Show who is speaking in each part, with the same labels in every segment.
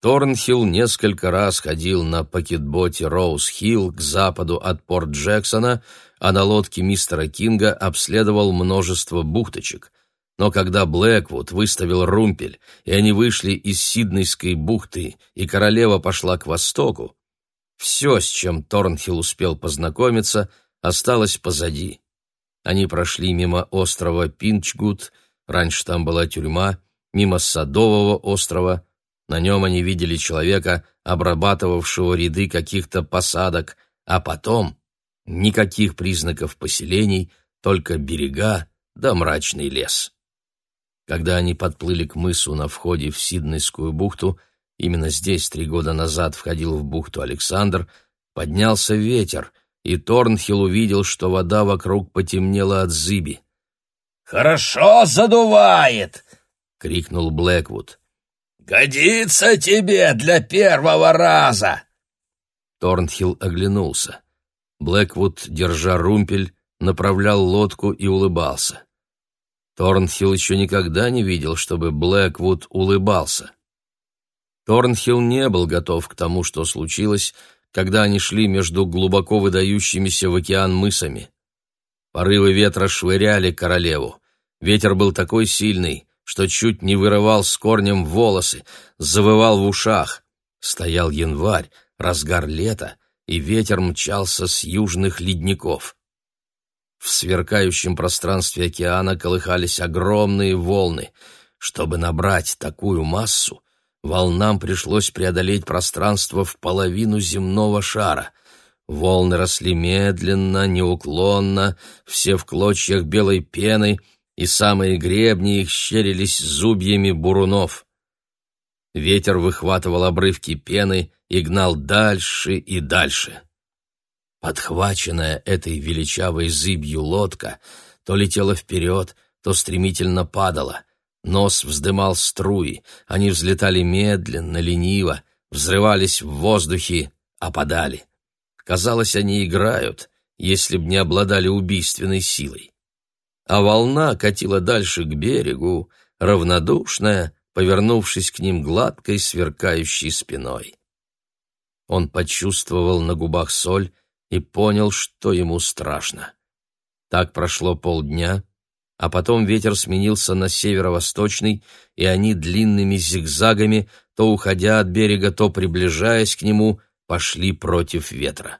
Speaker 1: Торнхилл несколько раз ходил на пакетботе Роуз-Хилл к западу от Порт-Джексона, а на лодке мистера Кинга обследовал множество бухточек. Но когда Блэквуд выставил румпель, и они вышли из Сиднейской бухты, и королева пошла к востоку, все, с чем Торнхилл успел познакомиться, осталось позади. Они прошли мимо острова Пинчгуд, раньше там была тюрьма, мимо Садового острова, на нем они видели человека, обрабатывавшего ряды каких-то посадок, а потом никаких признаков поселений, только берега да мрачный лес. Когда они подплыли к мысу на входе в Сиднейскую бухту, именно здесь три года назад входил в бухту Александр, поднялся ветер, и Торнхилл увидел, что вода вокруг потемнела от зыби.
Speaker 2: «Хорошо задувает!» — крикнул
Speaker 1: Блэквуд.
Speaker 2: «Годится тебе для первого раза!»
Speaker 1: Торнхилл оглянулся. Блэквуд, держа румпель, направлял лодку и улыбался. Торнхилл еще никогда не видел, чтобы Блэквуд улыбался. Торнхилл не был готов к тому, что случилось, когда они шли между глубоко выдающимися в океан мысами. Порывы ветра швыряли королеву. Ветер был такой сильный, что чуть не вырывал с корнем волосы, завывал в ушах. Стоял январь, разгар лета, и ветер мчался с южных ледников. В сверкающем пространстве океана колыхались огромные волны. Чтобы набрать такую массу, волнам пришлось преодолеть пространство в половину земного шара. Волны росли медленно, неуклонно, все в клочьях белой пены — и самые гребни их щерились зубьями бурунов. Ветер выхватывал обрывки пены и гнал дальше и дальше. Подхваченная этой величавой зыбью лодка то летела вперед, то стремительно падала. Нос вздымал струи, они взлетали медленно, лениво, взрывались в воздухе, опадали. Казалось, они играют, если б не обладали убийственной силой а волна катила дальше к берегу, равнодушная, повернувшись к ним гладкой, сверкающей спиной. Он почувствовал на губах соль и понял, что ему страшно. Так прошло полдня, а потом ветер сменился на северо-восточный, и они длинными зигзагами, то уходя от берега, то приближаясь к нему, пошли против ветра.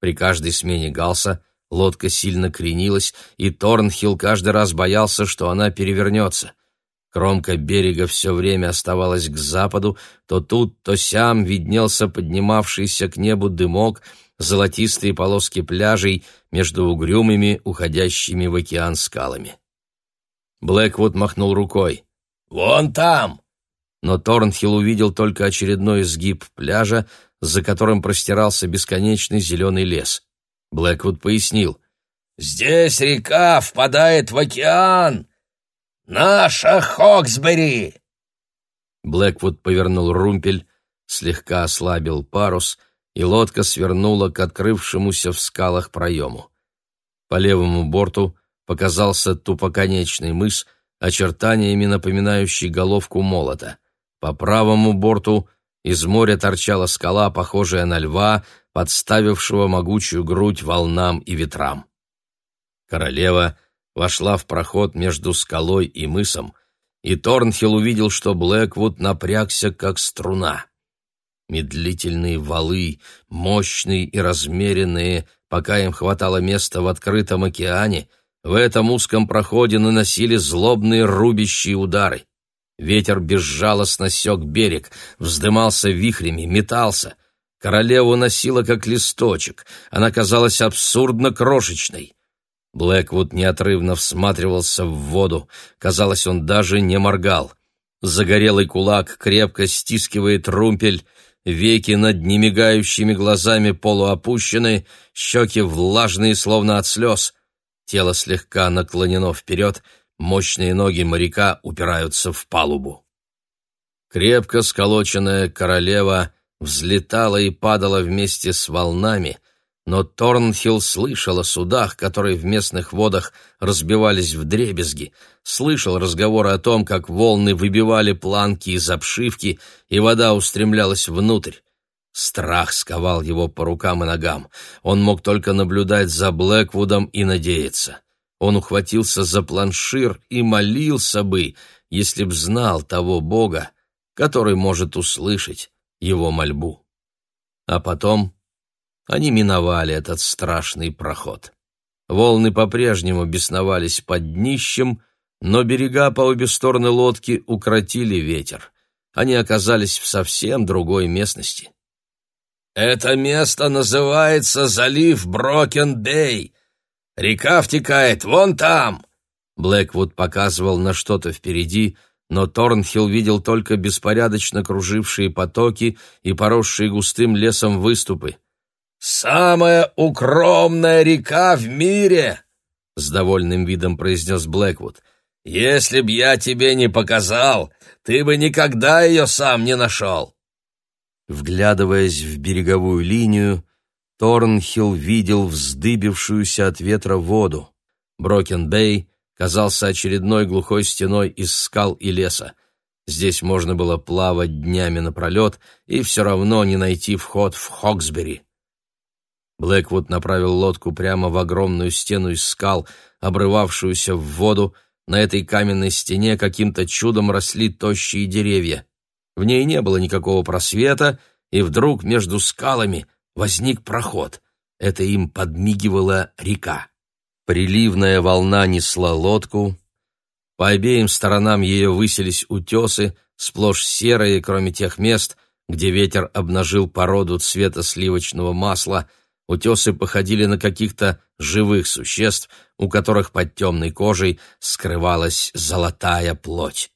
Speaker 1: При каждой смене галса Лодка сильно кренилась, и Торнхилл каждый раз боялся, что она перевернется. Кромка берега все время оставалась к западу, то тут, то сям виднелся поднимавшийся к небу дымок, золотистые полоски пляжей между угрюмыми, уходящими в океан скалами. Блэквуд махнул рукой.
Speaker 2: «Вон там!»
Speaker 1: Но Торнхилл увидел только очередной изгиб пляжа, за которым простирался бесконечный зеленый лес. Блэквуд пояснил.
Speaker 2: «Здесь река впадает в океан! Наша Хоксбери!»
Speaker 1: Блэквуд повернул румпель, слегка ослабил парус, и лодка свернула к открывшемуся в скалах проему. По левому борту показался тупоконечный мыс, очертаниями напоминающий головку молота. По правому борту из моря торчала скала, похожая на льва, подставившего могучую грудь волнам и ветрам. Королева вошла в проход между скалой и мысом, и Торнхилл увидел, что Блэквуд напрягся, как струна. Медлительные валы, мощные и размеренные, пока им хватало места в открытом океане, в этом узком проходе наносили злобные рубящие удары. Ветер безжалостно сёк берег, вздымался вихрями, метался. Королеву носила как листочек, она казалась абсурдно крошечной. Блэквуд неотрывно всматривался в воду, казалось, он даже не моргал. Загорелый кулак крепко стискивает румпель, веки над немигающими глазами полуопущены, щеки влажные, словно от слез. Тело слегка наклонено вперед, мощные ноги моряка упираются в палубу. Крепко сколоченная королева взлетала и падала вместе с волнами, но Торнхилл слышал о судах, которые в местных водах разбивались в дребезги, слышал разговоры о том, как волны выбивали планки из обшивки, и вода устремлялась внутрь. Страх сковал его по рукам и ногам. Он мог только наблюдать за Блэквудом и надеяться. Он ухватился за планшир и молился бы, если б знал того Бога, который может услышать его мольбу. А потом они миновали этот страшный проход. Волны по-прежнему бесновались под днищем, но берега по обе стороны лодки укротили ветер. Они оказались в совсем другой местности.
Speaker 2: «Это место называется залив Брокен-Бей. Река втекает вон там!»
Speaker 1: Блэквуд показывал на что-то впереди, но Торнхилл видел только беспорядочно кружившие потоки и поросшие густым лесом выступы.
Speaker 2: «Самая укромная река в мире!» — с довольным видом произнес Блэквуд. «Если б я тебе не показал, ты бы никогда ее сам не нашел!»
Speaker 1: Вглядываясь в береговую линию, Торнхилл видел вздыбившуюся от ветра воду. Брокен-Бэй казался очередной глухой стеной из скал и леса. Здесь можно было плавать днями напролет и все равно не найти вход в Хоксбери. Блэквуд направил лодку прямо в огромную стену из скал, обрывавшуюся в воду. На этой каменной стене каким-то чудом росли тощие деревья. В ней не было никакого просвета, и вдруг между скалами возник проход. Это им подмигивала река. Приливная волна несла лодку. По обеим сторонам ее высились утесы, сплошь серые, кроме тех мест, где ветер обнажил породу цвета сливочного масла. Утесы походили на каких-то живых существ, у которых под темной кожей скрывалась золотая плоть.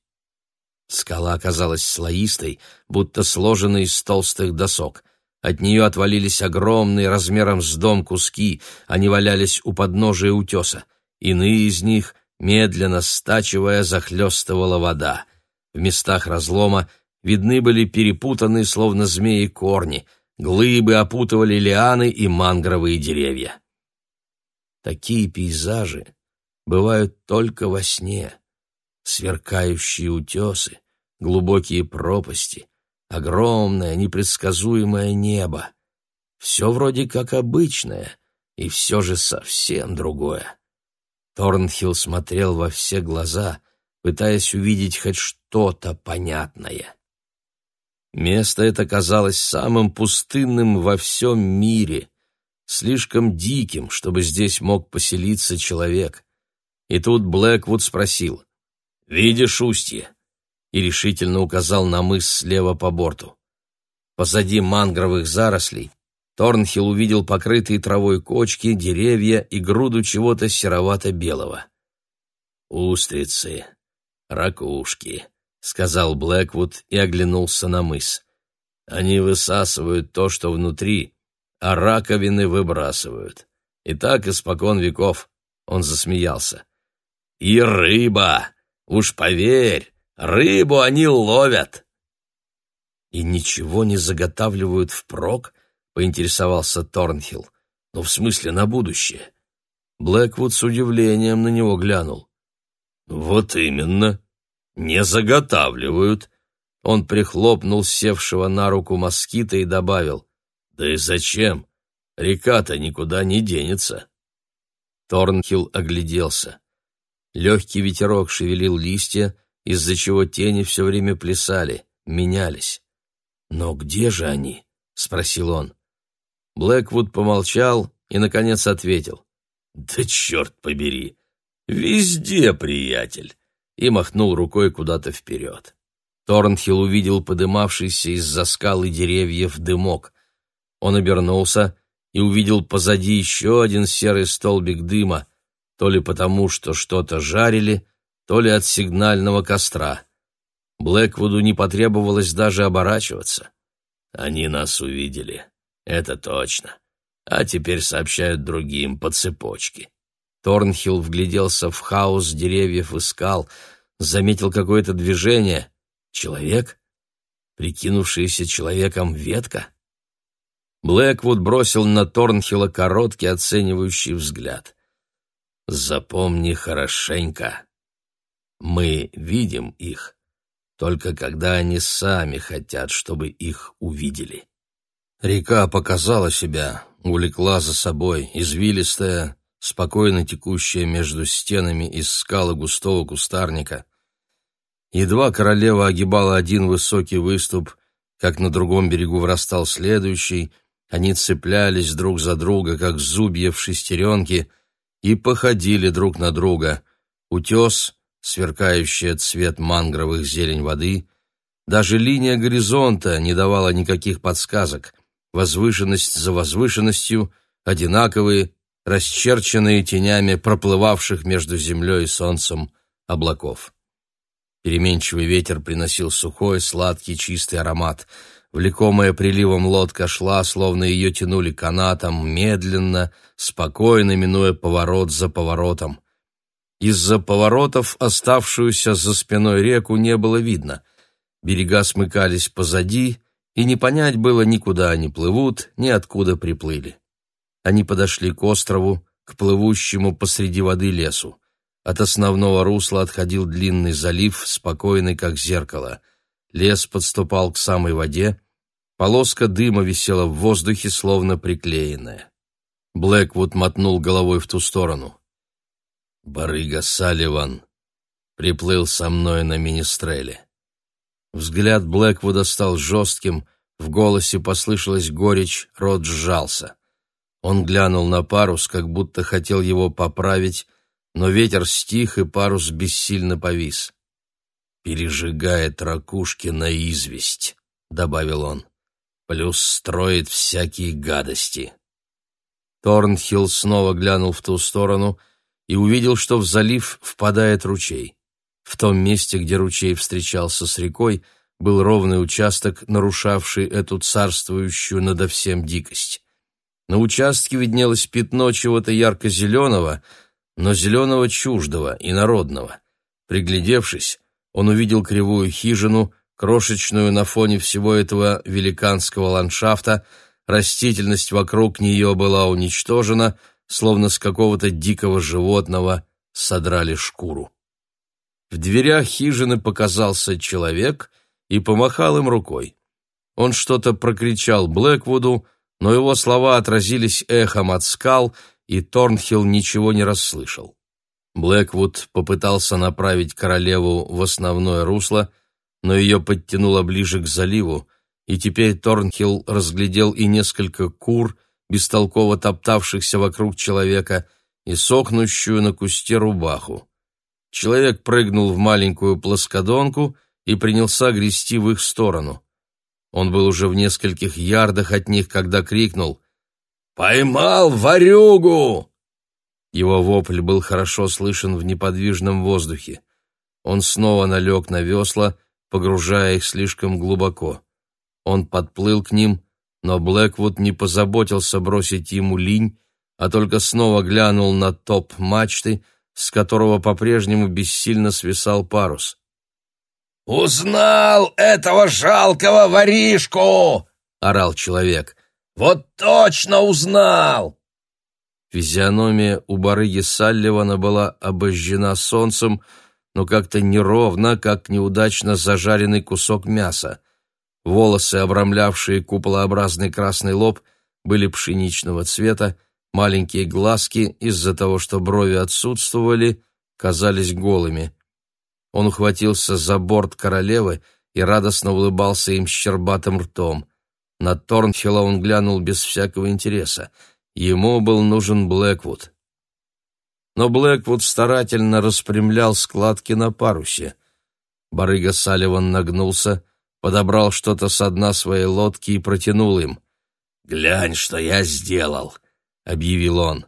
Speaker 1: Скала оказалась слоистой, будто сложенной из толстых досок. От нее отвалились огромные размером с дом куски, они валялись у подножия утеса. Иные из них, медленно стачивая, захлестывала вода. В местах разлома видны были перепутанные, словно змеи, корни, глыбы опутывали лианы и мангровые деревья. Такие пейзажи бывают только во сне сверкающие утесы, глубокие пропасти, огромное непредсказуемое небо. Все вроде как обычное, и все же совсем другое. Торнхилл смотрел во все глаза, пытаясь увидеть хоть что-то понятное. Место это казалось самым пустынным во всем мире, слишком диким, чтобы здесь мог поселиться человек. И тут Блэквуд спросил, «Видишь устье?» И решительно указал на мыс слева по борту. Позади мангровых зарослей Торнхилл увидел покрытые травой кочки, деревья и груду чего-то серовато-белого. «Устрицы, ракушки», — сказал Блэквуд и оглянулся на мыс. «Они высасывают то, что внутри, а раковины выбрасывают. И так испокон веков», — он засмеялся. «И рыба!» Уж поверь, рыбу они ловят. И ничего не заготавливают впрок, поинтересовался Торнхилл. Ну, в смысле, на будущее. Блэквуд с удивлением на него глянул. Вот именно. Не заготавливают. Он прихлопнул севшего на руку москита и добавил. Да и зачем? Река-то никуда не денется. Торнхилл огляделся. Легкий ветерок шевелил листья, из-за чего тени все время плясали, менялись. «Но где же они?» — спросил он. Блэквуд помолчал и, наконец, ответил. «Да черт побери! Везде, приятель!» и махнул рукой куда-то вперед. Торнхилл увидел подымавшийся из-за скалы деревьев дымок. Он обернулся и увидел позади еще один серый столбик дыма, то ли потому, что что-то жарили, то ли от сигнального костра. Блэквуду не потребовалось даже оборачиваться. Они нас увидели, это точно. А теперь сообщают другим по цепочке. Торнхилл вгляделся в хаос деревьев и скал, заметил какое-то движение. Человек? Прикинувшаяся человеком ветка? Блэквуд бросил на Торнхилла короткий оценивающий взгляд. «Запомни хорошенько. Мы видим их, только когда они сами хотят, чтобы их увидели». Река показала себя, улекла за собой, извилистая, спокойно текущая между стенами из скалы густого кустарника. Едва королева огибала один высокий выступ, как на другом берегу врастал следующий — они цеплялись друг за друга, как зубья в шестеренке, и походили друг на друга. Утес, сверкающий цвет мангровых зелень воды, даже линия горизонта не давала никаких подсказок. Возвышенность за возвышенностью, одинаковые, расчерченные тенями проплывавших между землей и солнцем облаков. Переменчивый ветер приносил сухой, сладкий, чистый аромат — Влекомая приливом лодка шла, словно ее тянули канатом, медленно, спокойно минуя поворот за поворотом. Из-за поворотов оставшуюся за спиной реку не было видно. Берега смыкались позади, и не понять было, ни куда они плывут, ни откуда приплыли. Они подошли к острову, к плывущему посреди воды лесу. От основного русла отходил длинный залив, спокойный, как зеркало. Лес подступал к самой воде, Полоска дыма висела в воздухе, словно приклеенная. Блэквуд мотнул головой в ту сторону. «Барыга Салливан приплыл со мной на министреле». Взгляд Блэквуда стал жестким, в голосе послышалась горечь, рот сжался. Он глянул на парус, как будто хотел его поправить, но ветер стих, и парус бессильно повис. «Пережигает ракушки на известь», — добавил он плюс строит всякие гадости. Торнхилл снова глянул в ту сторону и увидел, что в залив впадает ручей. В том месте, где ручей встречался с рекой, был ровный участок, нарушавший эту царствующую надо всем дикость. На участке виднелось пятно чего-то ярко-зеленого, но зеленого чуждого и народного. Приглядевшись, он увидел кривую хижину, крошечную на фоне всего этого великанского ландшафта, растительность вокруг нее была уничтожена, словно с какого-то дикого животного содрали шкуру. В дверях хижины показался человек и помахал им рукой. Он что-то прокричал Блэквуду, но его слова отразились эхом от скал, и Торнхилл ничего не расслышал. Блэквуд попытался направить королеву в основное русло — но ее подтянуло ближе к заливу, и теперь Торнхилл разглядел и несколько кур, бестолково топтавшихся вокруг человека, и сохнущую на кусте рубаху. Человек прыгнул в маленькую плоскодонку и принялся грести в их сторону. Он был уже в нескольких ярдах от них, когда крикнул «Поймал ворюгу!» Его вопль был хорошо слышен в неподвижном воздухе. Он снова налег на весла, погружая их слишком глубоко. Он подплыл к ним, но Блэквуд не позаботился бросить ему линь, а только снова глянул на топ мачты, с которого по-прежнему бессильно свисал парус.
Speaker 2: «Узнал этого жалкого воришку!» — орал человек. «Вот точно узнал!»
Speaker 1: Физиономия у барыги Салливана была обожжена солнцем, но как-то неровно, как неудачно зажаренный кусок мяса. Волосы, обрамлявшие куполообразный красный лоб, были пшеничного цвета, маленькие глазки, из-за того, что брови отсутствовали, казались голыми. Он ухватился за борт королевы и радостно улыбался им щербатым ртом. На Торнхилла он глянул без всякого интереса. Ему был нужен Блэквуд но Блэквуд старательно распрямлял складки на парусе. Барыга Салливан нагнулся, подобрал что-то с дна своей лодки и протянул им. «Глянь, что я сделал!» — объявил он.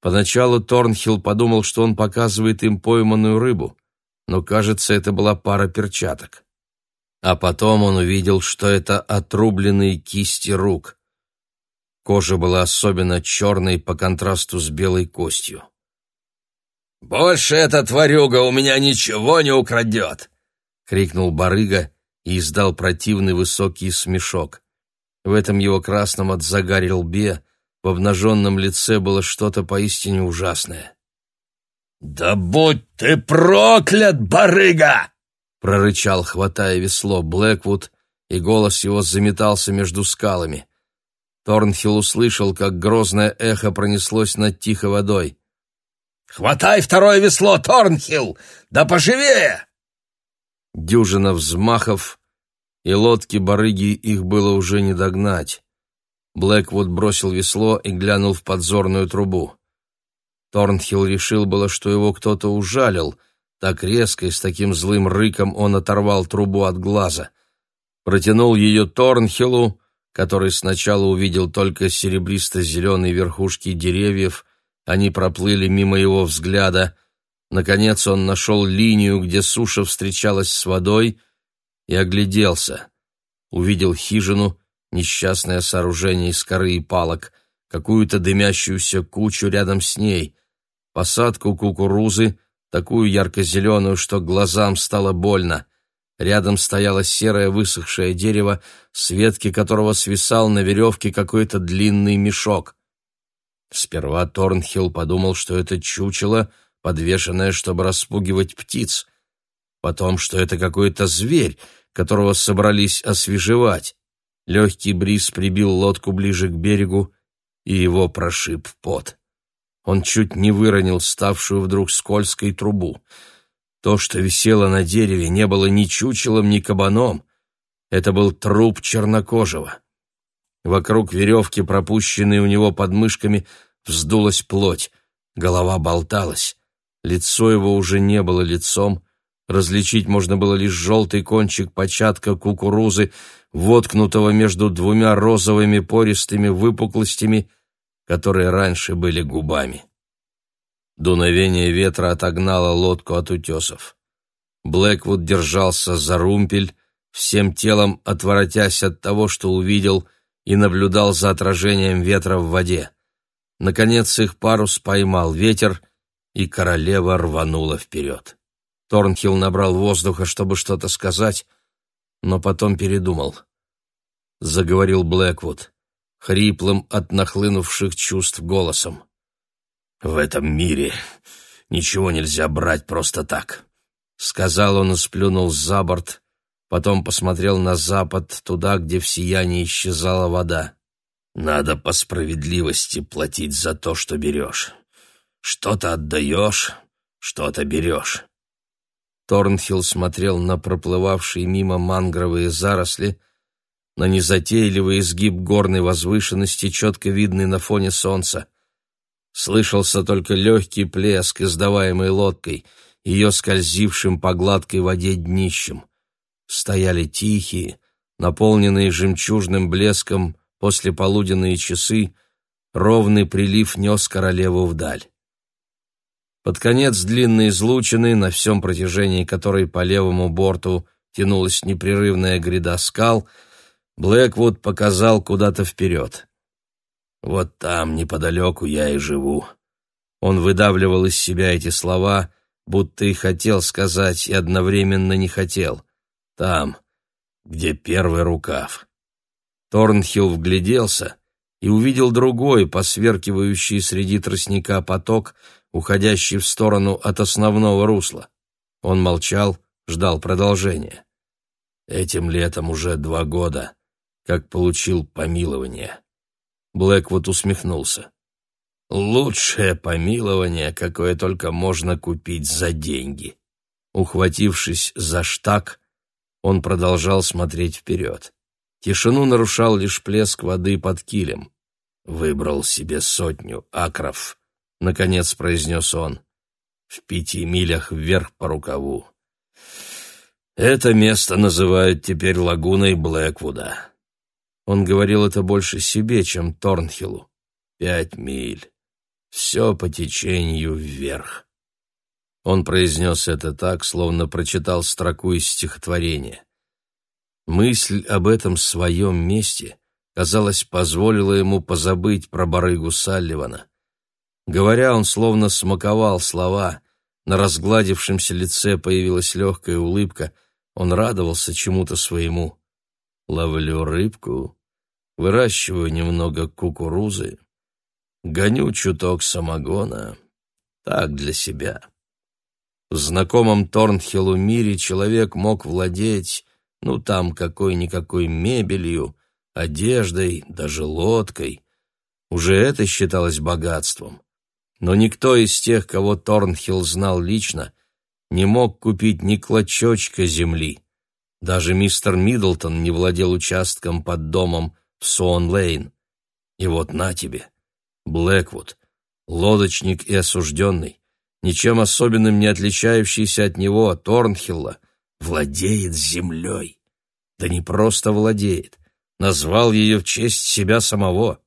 Speaker 1: Поначалу Торнхилл подумал, что он показывает им пойманную рыбу, но, кажется, это была пара перчаток. А потом он увидел, что это отрубленные кисти рук. Кожа была особенно черной по контрасту с белой костью.
Speaker 2: «Больше эта тварюга у меня ничего не украдет!» — крикнул барыга и издал противный высокий смешок.
Speaker 1: В этом его красном от загаре лбе в обнаженном лице было что-то поистине ужасное.
Speaker 2: «Да будь ты проклят, барыга!»
Speaker 1: — прорычал, хватая весло, Блэквуд, и голос его заметался между скалами. Торнхилл услышал, как грозное эхо пронеслось над тихой водой.
Speaker 2: «Хватай второе весло, Торнхилл! Да поживее!»
Speaker 1: Дюжина взмахов, и лодки барыги их было уже не догнать. Блэквуд бросил весло и глянул в подзорную трубу. Торнхилл решил было, что его кто-то ужалил. Так резко и с таким злым рыком он оторвал трубу от глаза. Протянул ее Торнхиллу, который сначала увидел только серебристо-зеленые верхушки деревьев, они проплыли мимо его взгляда. Наконец он нашел линию, где суша встречалась с водой, и огляделся. Увидел хижину, несчастное сооружение из коры и палок, какую-то дымящуюся кучу рядом с ней, посадку кукурузы, такую ярко-зеленую, что глазам стало больно. Рядом стояло серое высохшее дерево, с ветки которого свисал на веревке какой-то длинный мешок. Сперва Торнхилл подумал, что это чучело, подвешенное, чтобы распугивать птиц. Потом, что это какой-то зверь, которого собрались освежевать. Легкий бриз прибил лодку ближе к берегу, и его прошиб пот. Он чуть не выронил ставшую вдруг скользкой трубу. То, что висело на дереве, не было ни чучелом, ни кабаном. Это был труп чернокожего. Вокруг веревки, пропущенной у него под мышками, вздулась плоть. Голова болталась. Лицо его уже не было лицом. Различить можно было лишь желтый кончик початка кукурузы, воткнутого между двумя розовыми пористыми выпуклостями — которые раньше были губами. Дуновение ветра отогнало лодку от утесов. Блэквуд держался за румпель, всем телом отворотясь от того, что увидел, и наблюдал за отражением ветра в воде. Наконец их парус поймал ветер, и королева рванула вперед. Торнхилл набрал воздуха, чтобы что-то сказать, но потом передумал. Заговорил Блэквуд хриплым от нахлынувших чувств голосом. «В этом мире ничего нельзя брать просто так», — сказал он и сплюнул за борт, потом посмотрел на запад, туда, где в сиянии исчезала вода. «Надо по справедливости платить за то, что берешь. Что-то отдаешь, что-то берешь». Торнхилл смотрел на проплывавшие мимо мангровые заросли, — на незатейливый изгиб горной возвышенности, четко видный на фоне солнца. Слышался только легкий плеск, издаваемый лодкой, ее скользившим по гладкой воде днищем. Стояли тихие, наполненные жемчужным блеском после полуденные часы, ровный прилив нес королеву вдаль. Под конец длинной излучины, на всем протяжении которой по левому борту тянулась непрерывная гряда скал — Блэквуд показал куда-то вперед. «Вот там, неподалеку, я и живу». Он выдавливал из себя эти слова, будто и хотел сказать, и одновременно не хотел. «Там, где первый рукав». Торнхилл вгляделся и увидел другой, посверкивающий среди тростника поток, уходящий в сторону от основного русла. Он молчал, ждал продолжения. Этим летом уже два года как получил помилование. Блэквуд усмехнулся. Лучшее помилование, какое только можно купить за деньги. Ухватившись за штак, он продолжал смотреть вперед. Тишину нарушал лишь плеск воды под килем. «Выбрал себе сотню акров», — наконец произнес он, — «в пяти милях вверх по рукаву. Это место называют теперь лагуной Блэквуда. Он говорил это больше себе, чем Торнхиллу. Пять миль. Все по течению вверх. Он произнес это так, словно прочитал строку из стихотворения. Мысль об этом своем месте, казалось, позволила ему позабыть про барыгу Салливана. Говоря, он словно смаковал слова, на разгладившемся лице появилась легкая улыбка, он радовался чему-то своему. Ловлю рыбку, выращиваю немного кукурузы, гоню чуток самогона, так для себя. В знакомом Торнхиллу мире человек мог владеть, ну, там какой-никакой мебелью, одеждой, даже лодкой. Уже это считалось богатством. Но никто из тех, кого Торнхилл знал лично, не мог купить ни клочочка земли. Даже мистер Миддлтон не владел участком под домом в Сон-Лейн. И вот на тебе, Блэквуд, лодочник и осужденный, ничем особенным не отличающийся от него, Торнхилла, владеет землей. Да не просто владеет, назвал ее в честь себя самого.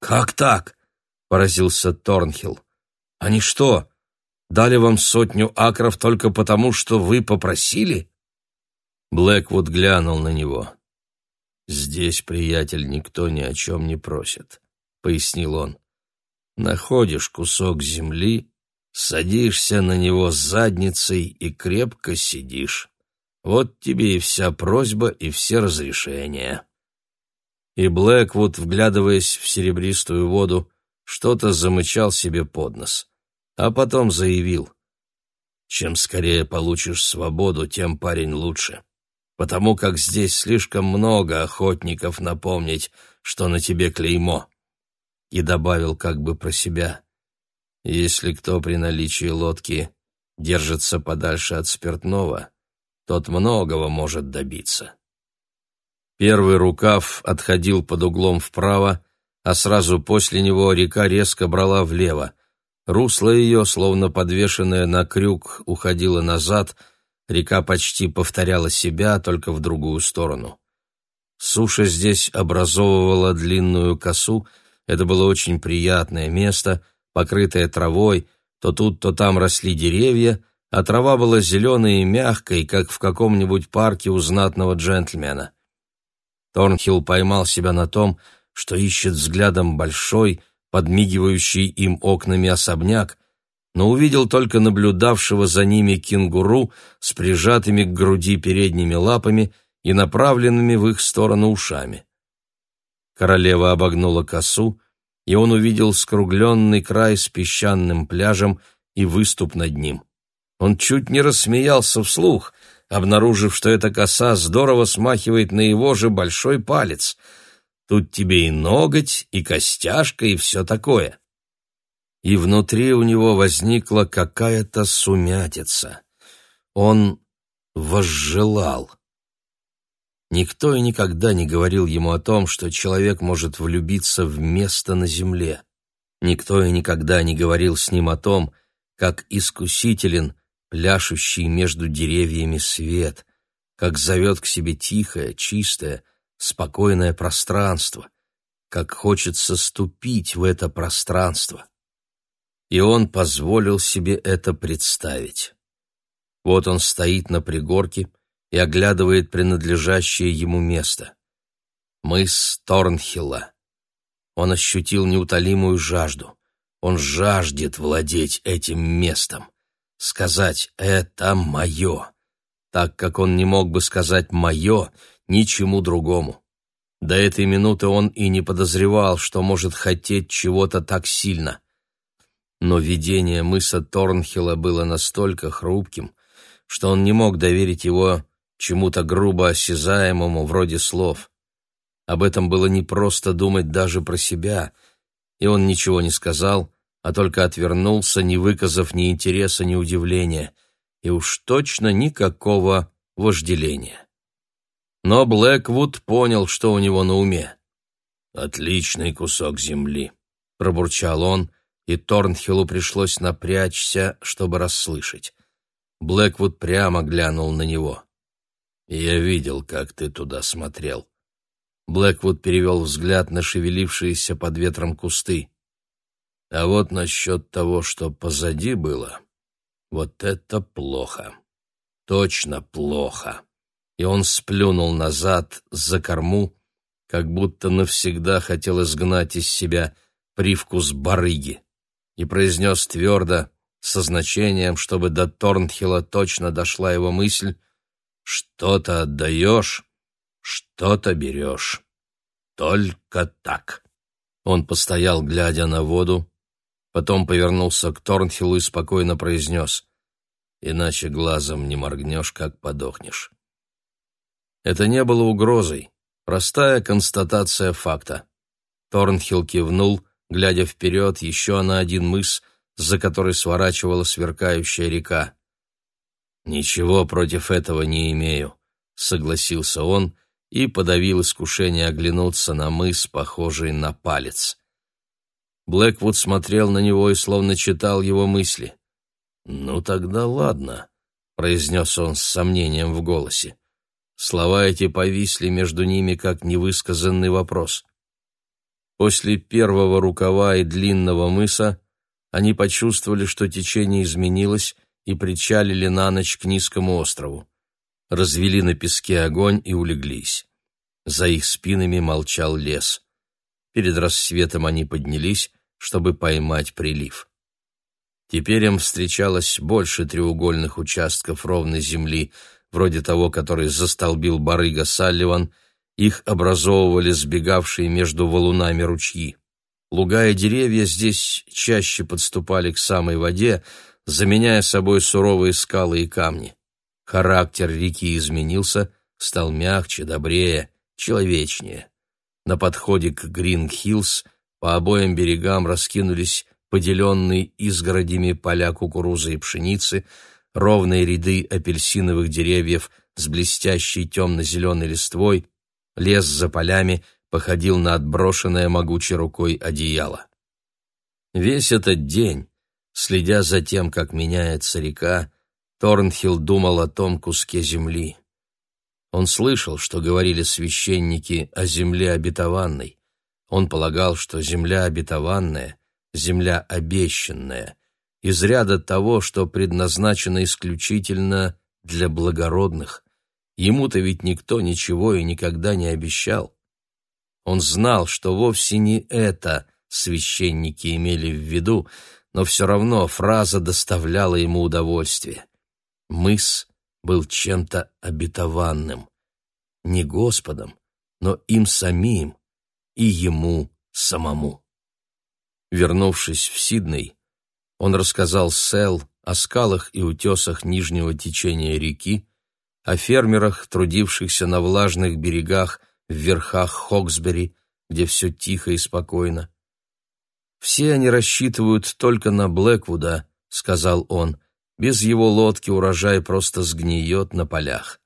Speaker 1: «Как так?» — поразился Торнхилл. «Они что, дали вам сотню акров только потому, что вы попросили?» Блэквуд глянул на него. «Здесь, приятель, никто ни о чем не просит», — пояснил он. «Находишь кусок земли, садишься на него задницей и крепко сидишь. Вот тебе и вся просьба, и все разрешения». И Блэквуд, вглядываясь в серебристую воду, что-то замычал себе под нос, а потом заявил. «Чем скорее получишь свободу, тем парень лучше, потому как здесь слишком много охотников напомнить, что на тебе клеймо». И добавил как бы про себя. «Если кто при наличии лодки держится подальше от спиртного, тот многого может добиться». Первый рукав отходил под углом вправо, а сразу после него река резко брала влево. Русло ее, словно подвешенное на крюк, уходило назад, река почти повторяла себя, только в другую сторону. Суша здесь образовывала длинную косу, это было очень приятное место, покрытое травой, то тут, то там росли деревья, а трава была зеленой и мягкой, как в каком-нибудь парке у знатного джентльмена. Торнхилл поймал себя на том, что ищет взглядом большой, подмигивающий им окнами особняк, но увидел только наблюдавшего за ними кенгуру с прижатыми к груди передними лапами и направленными в их сторону ушами. Королева обогнула косу, и он увидел скругленный край с песчаным пляжем и выступ над ним. Он чуть не рассмеялся вслух, обнаружив, что эта коса здорово смахивает на его же большой палец. Тут тебе и ноготь, и костяшка, и все такое. И внутри у него возникла какая-то сумятица. Он возжелал. Никто и никогда не говорил ему о том, что человек может влюбиться в место на земле. Никто и никогда не говорил с ним о том, как искусителен пляшущий между деревьями свет, как зовет к себе тихое, чистое, спокойное пространство, как хочется ступить в это пространство. И он позволил себе это представить. Вот он стоит на пригорке и оглядывает принадлежащее ему место. Мыс Торнхилла. Он ощутил неутолимую жажду. Он жаждет владеть этим местом сказать «это мое», так как он не мог бы сказать «мое» ничему другому. До этой минуты он и не подозревал, что может хотеть чего-то так сильно. Но видение мыса Торнхилла было настолько хрупким, что он не мог доверить его чему-то грубо осязаемому, вроде слов. Об этом было непросто думать даже про себя, и он ничего не сказал, а только отвернулся, не выказав ни интереса, ни удивления, и уж точно никакого вожделения. Но Блэквуд понял, что у него на уме. «Отличный кусок земли», — пробурчал он, и Торнхиллу пришлось напрячься, чтобы расслышать. Блэквуд прямо глянул на него. «Я видел, как ты туда смотрел». Блэквуд перевел взгляд на шевелившиеся под ветром кусты. А вот насчет того, что позади было, вот это плохо. Точно плохо. И он сплюнул назад за корму, как будто навсегда хотел изгнать из себя привкус барыги, и произнес твердо, со значением, чтобы до Торнхилла точно дошла его мысль, «Что-то отдаешь, что-то берешь».
Speaker 2: только так».
Speaker 1: Он постоял, глядя на воду, потом повернулся к Торнхиллу и спокойно произнес «Иначе глазом не моргнешь, как подохнешь». Это не было угрозой, простая констатация факта. Торнхилл кивнул, глядя вперед еще на один мыс, за который сворачивала сверкающая река. «Ничего против этого не имею», — согласился он и подавил искушение оглянуться на мыс, похожий на палец. Блэквуд смотрел на него и словно читал его мысли. «Ну тогда ладно», — произнес он с сомнением в голосе. Слова эти повисли между ними, как невысказанный вопрос. После первого рукава и длинного мыса они почувствовали, что течение изменилось, и причалили на ночь к низкому острову. Развели на песке огонь и улеглись. За их спинами молчал лес. Перед рассветом они поднялись, чтобы поймать прилив. Теперь им встречалось больше треугольных участков ровной земли, вроде того, который застолбил барыга Салливан, их образовывали сбегавшие между валунами ручьи. Луга и деревья здесь чаще подступали к самой воде, заменяя собой суровые скалы и камни. Характер реки изменился, стал мягче, добрее, человечнее. На подходе к Грин-Хиллз по обоим берегам раскинулись поделенные изгородями поля кукурузы и пшеницы, ровные ряды апельсиновых деревьев с блестящей темно-зеленой листвой, лес за полями походил на отброшенное могучей рукой одеяло. Весь этот день, следя за тем, как меняется река, Торнхилл думал о том куске земли. Он слышал, что говорили священники о земле обетованной. Он полагал, что земля обетованная — земля обещанная, из ряда того, что предназначено исключительно для благородных. Ему-то ведь никто ничего и никогда не обещал. Он знал, что вовсе не это священники имели в виду, но все равно фраза доставляла ему удовольствие. Мыс был чем-то обетованным. Не Господом, но им самим и ему самому. Вернувшись в Сидней, он рассказал Сэл о скалах и утесах нижнего течения реки, о фермерах, трудившихся на влажных берегах в верхах Хоксбери, где все тихо и спокойно. «Все они рассчитывают только на Блэквуда», — сказал он. «Без его лодки урожай просто сгниет на полях».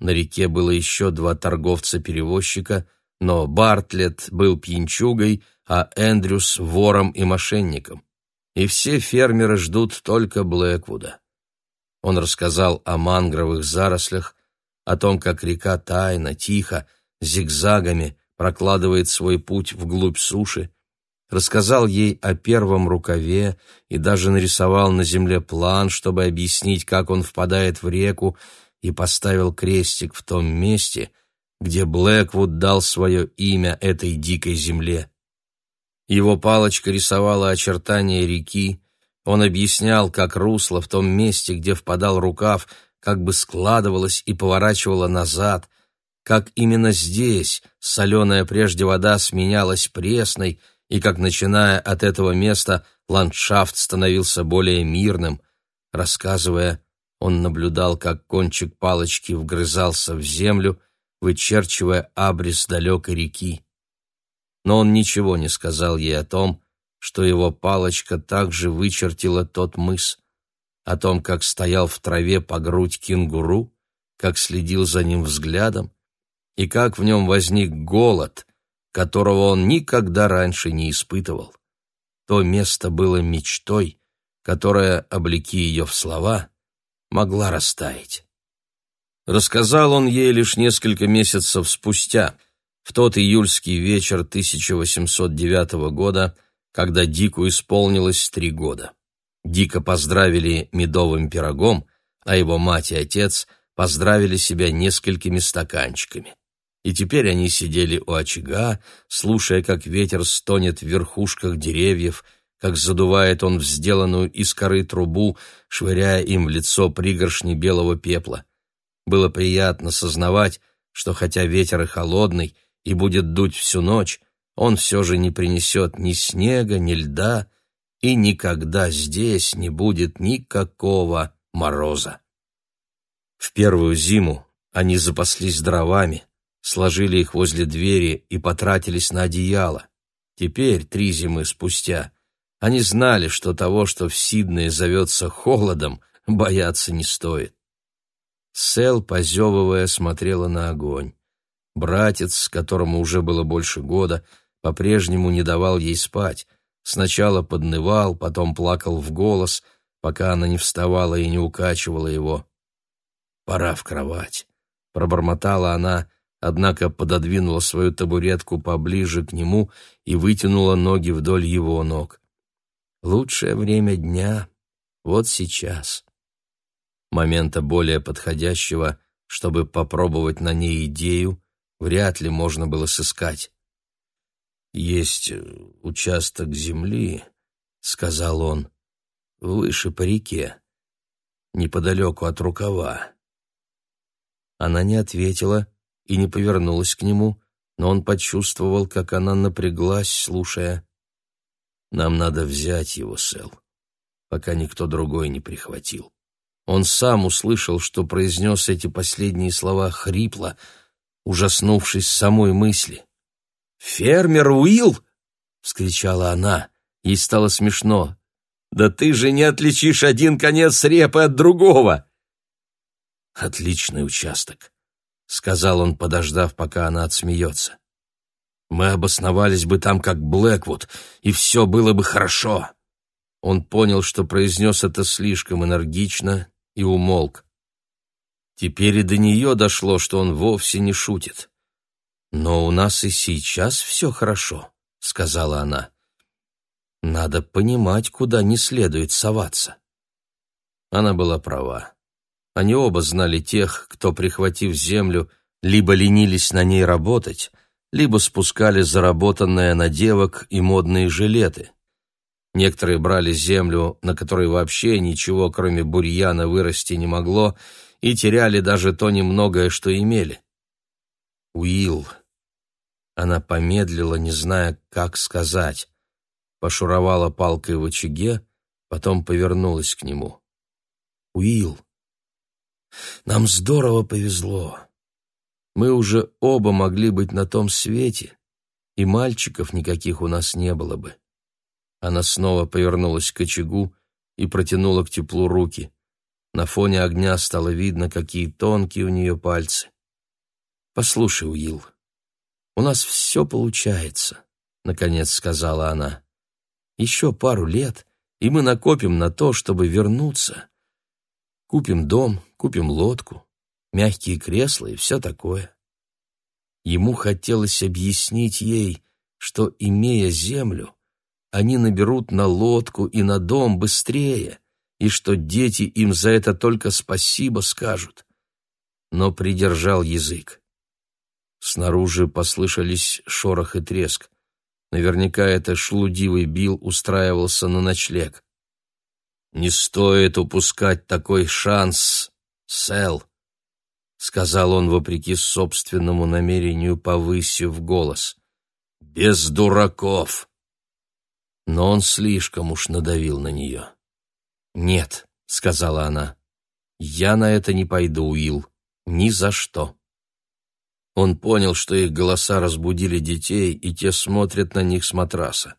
Speaker 1: На реке было еще два торговца-перевозчика, но Бартлетт был пьянчугой, а Эндрюс — вором и мошенником. И все фермеры ждут только Блэквуда. Он рассказал о мангровых зарослях, о том, как река тайно, тихо, зигзагами прокладывает свой путь вглубь суши, рассказал ей о первом рукаве и даже нарисовал на земле план, чтобы объяснить, как он впадает в реку, и поставил крестик в том месте, где Блэквуд дал свое имя этой дикой земле. Его палочка рисовала очертания реки, он объяснял, как русло в том месте, где впадал рукав, как бы складывалось и поворачивало назад, как именно здесь соленая прежде вода сменялась пресной, и как, начиная от этого места, ландшафт становился более мирным. Рассказывая, он наблюдал, как кончик палочки вгрызался в землю, вычерчивая абрис далекой реки. Но он ничего не сказал ей о том, что его палочка также вычертила тот мыс, о том, как стоял в траве по грудь кенгуру, как следил за ним взглядом, и как в нем возник голод, которого он никогда раньше не испытывал. То место было мечтой, которая, облеки ее в слова, могла растаять. Рассказал он ей лишь несколько месяцев спустя, в тот июльский вечер 1809 года, когда Дику исполнилось три года. Дика поздравили медовым пирогом, а его мать и отец поздравили себя несколькими стаканчиками. И теперь они сидели у очага, слушая, как ветер стонет в верхушках деревьев, как задувает он в сделанную из коры трубу, швыряя им в лицо пригоршни белого пепла. Было приятно сознавать, что хотя ветер и холодный, и будет дуть всю ночь, он все же не принесет ни снега, ни льда, и никогда здесь не будет никакого мороза. В первую зиму они запаслись дровами, сложили их возле двери и потратились на одеяло. Теперь, три зимы спустя, они знали, что того, что в Сиднее зовется холодом, бояться не стоит. Сэл, позевывая, смотрела на огонь. Братец, которому уже было больше года, по-прежнему не давал ей спать. Сначала поднывал, потом плакал в голос, пока она не вставала и не укачивала его. «Пора в кровать», — пробормотала она, однако пододвинула свою табуретку поближе к нему и вытянула ноги вдоль его ног. «Лучшее время дня — вот сейчас». Момента более подходящего, чтобы попробовать на ней идею, вряд ли можно было сыскать. «Есть э, участок земли», — сказал он, — «выше по реке, неподалеку от рукава». Она не ответила и не повернулась к нему, но он почувствовал, как она напряглась, слушая. «Нам надо взять его, Сэл, пока никто другой не прихватил». Он сам услышал, что произнес эти последние слова хрипло, ужаснувшись самой мысли. «Фермер Уилл!» — вскричала она. Ей стало смешно. «Да ты же не отличишь один конец репы от другого!» «Отличный участок», — сказал он, подождав, пока она отсмеется. «Мы обосновались бы там, как Блэквуд, и все было бы хорошо». Он понял, что произнес это слишком энергично, и умолк. Теперь и до нее дошло, что он вовсе не шутит. «Но у нас и сейчас все хорошо», — сказала она. «Надо понимать, куда не следует соваться». Она была права. Они оба знали тех, кто, прихватив землю, либо ленились на ней работать, либо спускали заработанное на девок и модные жилеты. Некоторые брали землю, на которой вообще ничего, кроме бурьяна, вырасти не могло, и теряли даже то немногое, что имели. Уилл. Она помедлила, не зная, как сказать. Пошуровала палкой в очаге, потом повернулась к нему. Уилл. Нам здорово повезло. Мы уже оба могли быть на том свете, и мальчиков никаких у нас не было бы. Она снова повернулась к очагу и протянула к теплу руки. На фоне огня стало видно, какие тонкие у нее пальцы. «Послушай, Уилл, у нас все получается», — наконец сказала она. «Еще пару лет, и мы накопим на то, чтобы вернуться. Купим дом, купим лодку, мягкие кресла и все такое». Ему хотелось объяснить ей, что, имея землю, они наберут на лодку и на дом быстрее — и что дети им за это только спасибо скажут. Но придержал язык. Снаружи послышались шорох и треск. Наверняка это шлудивый Бил устраивался на ночлег. «Не стоит упускать такой шанс, Сэл», — сказал он вопреки собственному намерению, повысив голос. «Без дураков!» Но он слишком уж надавил на нее. «Нет», — сказала она, — «я на это не пойду, Уилл, ни за что». Он понял, что их голоса разбудили детей, и те смотрят на них с матраса.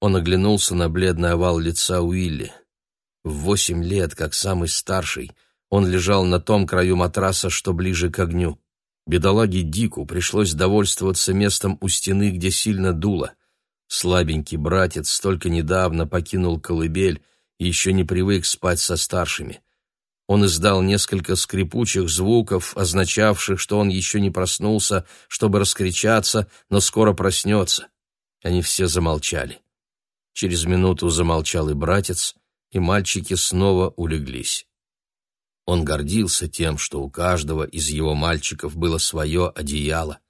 Speaker 1: Он оглянулся на бледный овал лица Уилли. В восемь лет, как самый старший, он лежал на том краю матраса, что ближе к огню. Бедолаге Дику пришлось довольствоваться местом у стены, где сильно дуло. Слабенький братец только недавно покинул колыбель и еще не привык спать со старшими. Он издал несколько скрипучих звуков, означавших, что он еще не проснулся, чтобы раскричаться, но скоро проснется. Они все замолчали. Через минуту замолчал и братец, и мальчики снова улеглись. Он гордился тем, что у каждого из его мальчиков было свое одеяло.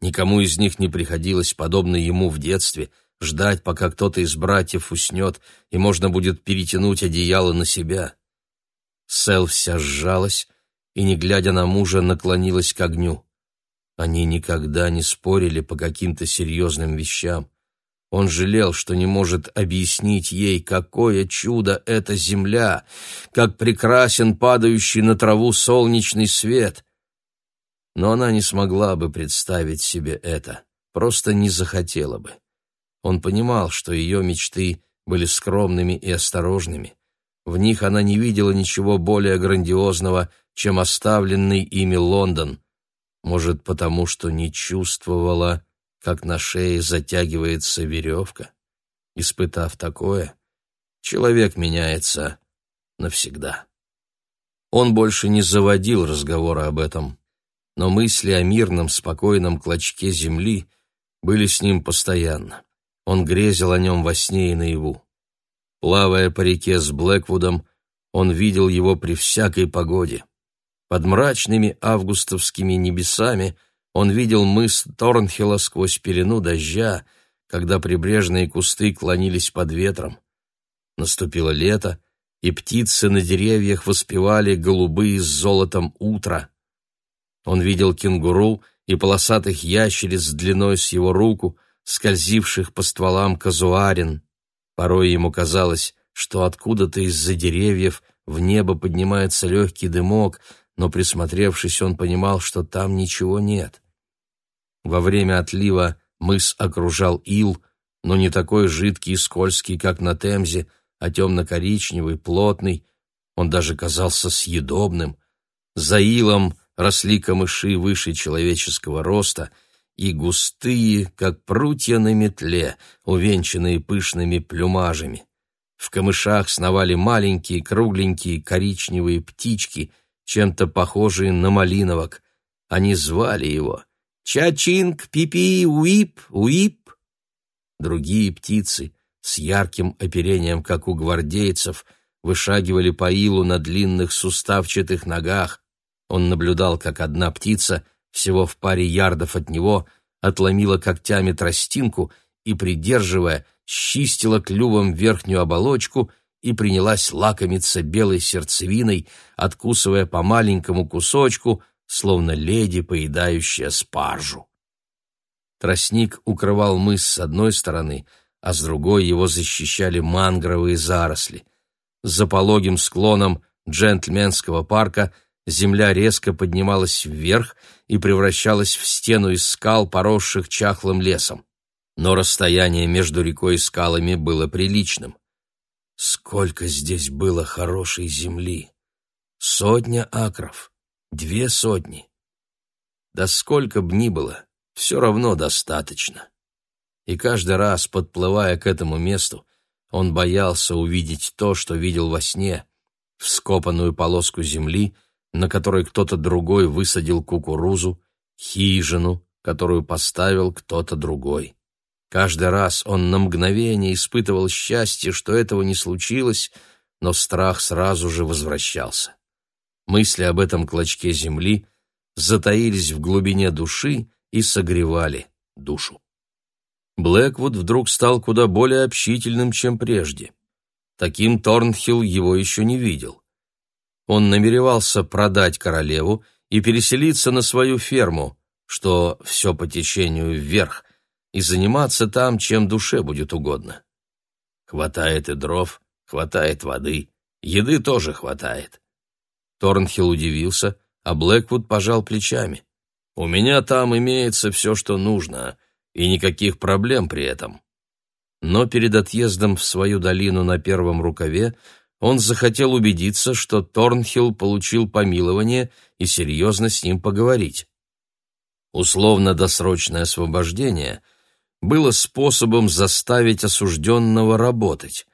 Speaker 1: Никому из них не приходилось, подобно ему в детстве, ждать, пока кто-то из братьев уснет, и можно будет перетянуть одеяло на себя. Сэл вся сжалась и, не глядя на мужа, наклонилась к огню. Они никогда не спорили по каким-то серьезным вещам. Он жалел, что не может объяснить ей, какое чудо эта земля, как прекрасен падающий на траву солнечный свет. Но она не смогла бы представить себе это, просто не захотела бы. Он понимал, что ее мечты были скромными и осторожными. В них она не видела ничего более грандиозного, чем оставленный ими Лондон. Может, потому что не чувствовала, как на шее затягивается веревка. Испытав такое, человек меняется навсегда. Он больше не заводил разговора об этом, но мысли о мирном, спокойном клочке земли были с ним постоянно. Он грезил о нем во сне и наяву. Плавая по реке с Блэквудом, он видел его при всякой погоде. Под мрачными августовскими небесами он видел мыс Торнхилла сквозь пелену дождя, когда прибрежные кусты клонились под ветром. Наступило лето, и птицы на деревьях воспевали голубые с золотом утро. Он видел кенгуру и полосатых ящериц длиной с его руку, скользивших по стволам казуарин. Порой ему казалось, что откуда-то из-за деревьев в небо поднимается легкий дымок, но, присмотревшись, он понимал, что там ничего нет. Во время отлива мыс окружал ил, но не такой жидкий и скользкий, как на Темзе, а темно-коричневый, плотный. Он даже казался съедобным. За илом росли камыши выше человеческого роста — и густые, как прутья на метле, увенчанные пышными плюмажами. В камышах сновали маленькие, кругленькие коричневые птички, чем-то похожие на малиновок. Они звали его «Чачинг, пипи, уип, уип». Другие птицы с ярким оперением, как у гвардейцев, вышагивали по илу на длинных суставчатых ногах. Он наблюдал, как одна птица — всего в паре ярдов от него, отломила когтями тростинку и, придерживая, счистила клювом верхнюю оболочку и принялась лакомиться белой сердцевиной, откусывая по маленькому кусочку, словно леди, поедающая спаржу. Тростник укрывал мыс с одной стороны, а с другой его защищали мангровые заросли. За пологим склоном джентльменского парка – земля резко поднималась вверх и превращалась в стену из скал, поросших чахлым лесом. Но расстояние между рекой и скалами было приличным. Сколько здесь было хорошей земли! Сотня акров, две сотни. Да сколько б ни было, все равно достаточно. И каждый раз, подплывая к этому месту, он боялся увидеть то, что видел во сне, вскопанную полоску земли — на которой кто-то другой высадил кукурузу, хижину, которую поставил кто-то другой. Каждый раз он на мгновение испытывал счастье, что этого не случилось, но страх сразу же возвращался. Мысли об этом клочке земли затаились в глубине души и согревали душу. Блэквуд вдруг стал куда более общительным, чем прежде. Таким Торнхилл его еще не видел он намеревался продать королеву и переселиться на свою ферму, что все по течению вверх, и заниматься там, чем душе будет угодно. Хватает и дров, хватает воды, еды тоже хватает. Торнхилл удивился, а Блэквуд пожал плечами. «У меня там имеется все, что нужно, и никаких проблем при этом». Но перед отъездом в свою долину на первом рукаве он захотел убедиться, что Торнхилл получил помилование и серьезно с ним поговорить. Условно-досрочное освобождение было способом заставить осужденного работать,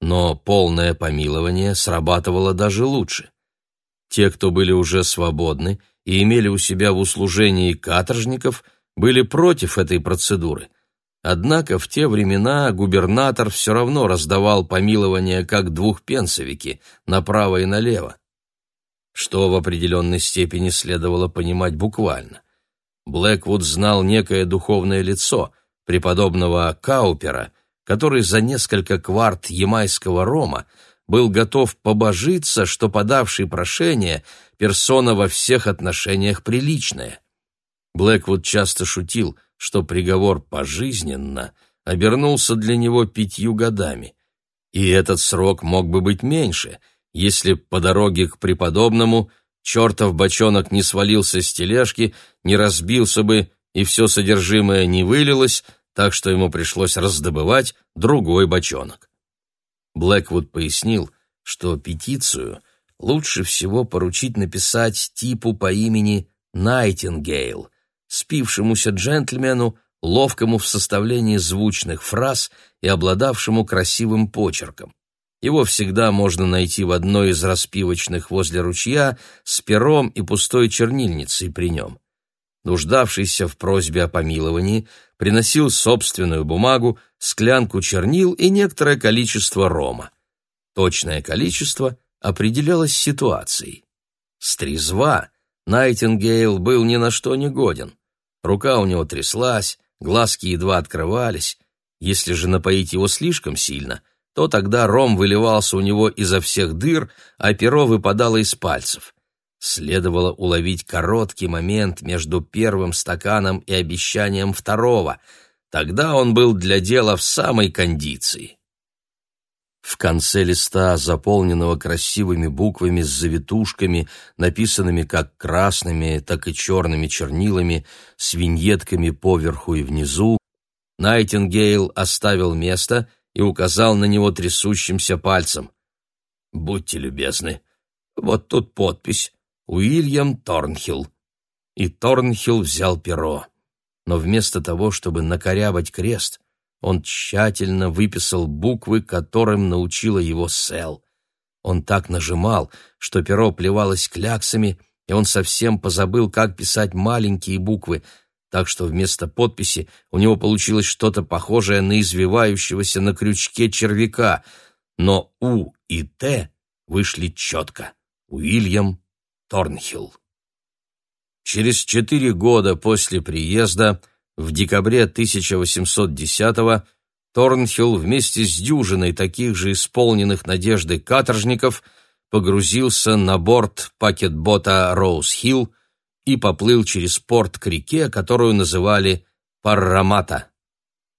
Speaker 1: но полное помилование срабатывало даже лучше. Те, кто были уже свободны и имели у себя в услужении каторжников, были против этой процедуры – Однако в те времена губернатор все равно раздавал помилования как двухпенсовики направо и налево, что в определенной степени следовало понимать буквально. Блэквуд знал некое духовное лицо, преподобного Каупера, который за несколько кварт ямайского рома был готов побожиться, что подавший прошение персона во всех отношениях приличная. Блэквуд часто шутил, что приговор пожизненно обернулся для него пятью годами. И этот срок мог бы быть меньше, если по дороге к преподобному чертов бочонок не свалился с тележки, не разбился бы и все содержимое не вылилось, так что ему пришлось раздобывать другой бочонок. Блэквуд пояснил, что петицию лучше всего поручить написать типу по имени Найтингейл, спившемуся джентльмену, ловкому в составлении звучных фраз и обладавшему красивым почерком. Его всегда можно найти в одной из распивочных возле ручья с пером и пустой чернильницей при нем. Нуждавшийся в просьбе о помиловании приносил собственную бумагу, склянку чернил и некоторое количество рома. Точное количество определялось ситуацией. Стрезва Найтингейл был ни на что не годен. Рука у него тряслась, глазки едва открывались. Если же напоить его слишком сильно, то тогда ром выливался у него изо всех дыр, а перо выпадало из пальцев. Следовало уловить короткий момент между первым стаканом и обещанием второго. Тогда он был для дела в самой кондиции. В конце листа, заполненного красивыми буквами с завитушками, написанными как красными, так и черными чернилами, с виньетками поверху и внизу, Найтингейл оставил место и указал на него трясущимся пальцем. «Будьте любезны, вот тут подпись. Уильям Торнхилл». И Торнхилл взял перо. Но вместо того, чтобы накорябать крест, он тщательно выписал буквы, которым научила его Сэл. Он так нажимал, что перо плевалось кляксами, и он совсем позабыл, как писать маленькие буквы, так что вместо подписи у него получилось что-то похожее на извивающегося на крючке червяка, но «У» и «Т» вышли четко. Уильям Торнхилл. Через четыре года после приезда в декабре 1810-го Торнхилл вместе с дюжиной таких же исполненных надежды каторжников погрузился на борт пакетбота «Роуз-Хилл» и поплыл через порт к реке, которую называли Паррамата.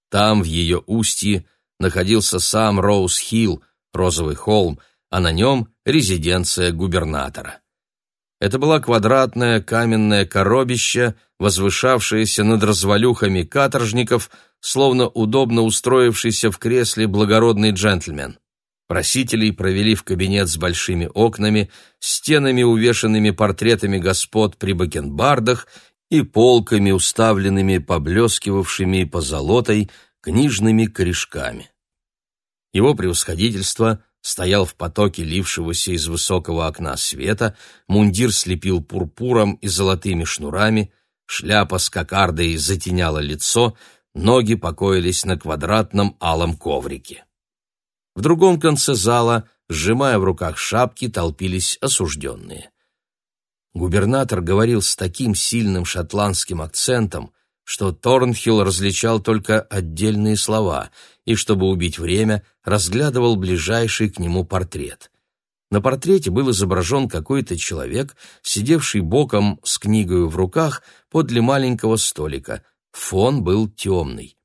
Speaker 1: Там, в ее устье, находился сам Роуз-Хилл, розовый холм, а на нем резиденция губернатора. Это была квадратная каменная коробища, возвышавшаяся над развалюхами каторжников, словно удобно устроившийся в кресле благородный джентльмен. Просителей провели в кабинет с большими окнами, стенами, увешанными портретами господ при бакенбардах и полками, уставленными поблескивавшими позолотой книжными корешками. Его превосходительство стоял в потоке лившегося из высокого окна света, мундир слепил пурпуром и золотыми шнурами, шляпа с кокардой затеняла лицо, ноги покоились на квадратном алом коврике. В другом конце зала, сжимая в руках шапки, толпились осужденные. Губернатор говорил с таким сильным шотландским акцентом, что Торнхилл различал только отдельные слова и, чтобы убить время, разглядывал ближайший к нему портрет. На портрете был изображен какой-то человек, сидевший боком с книгой в руках подле маленького столика. Фон был темный.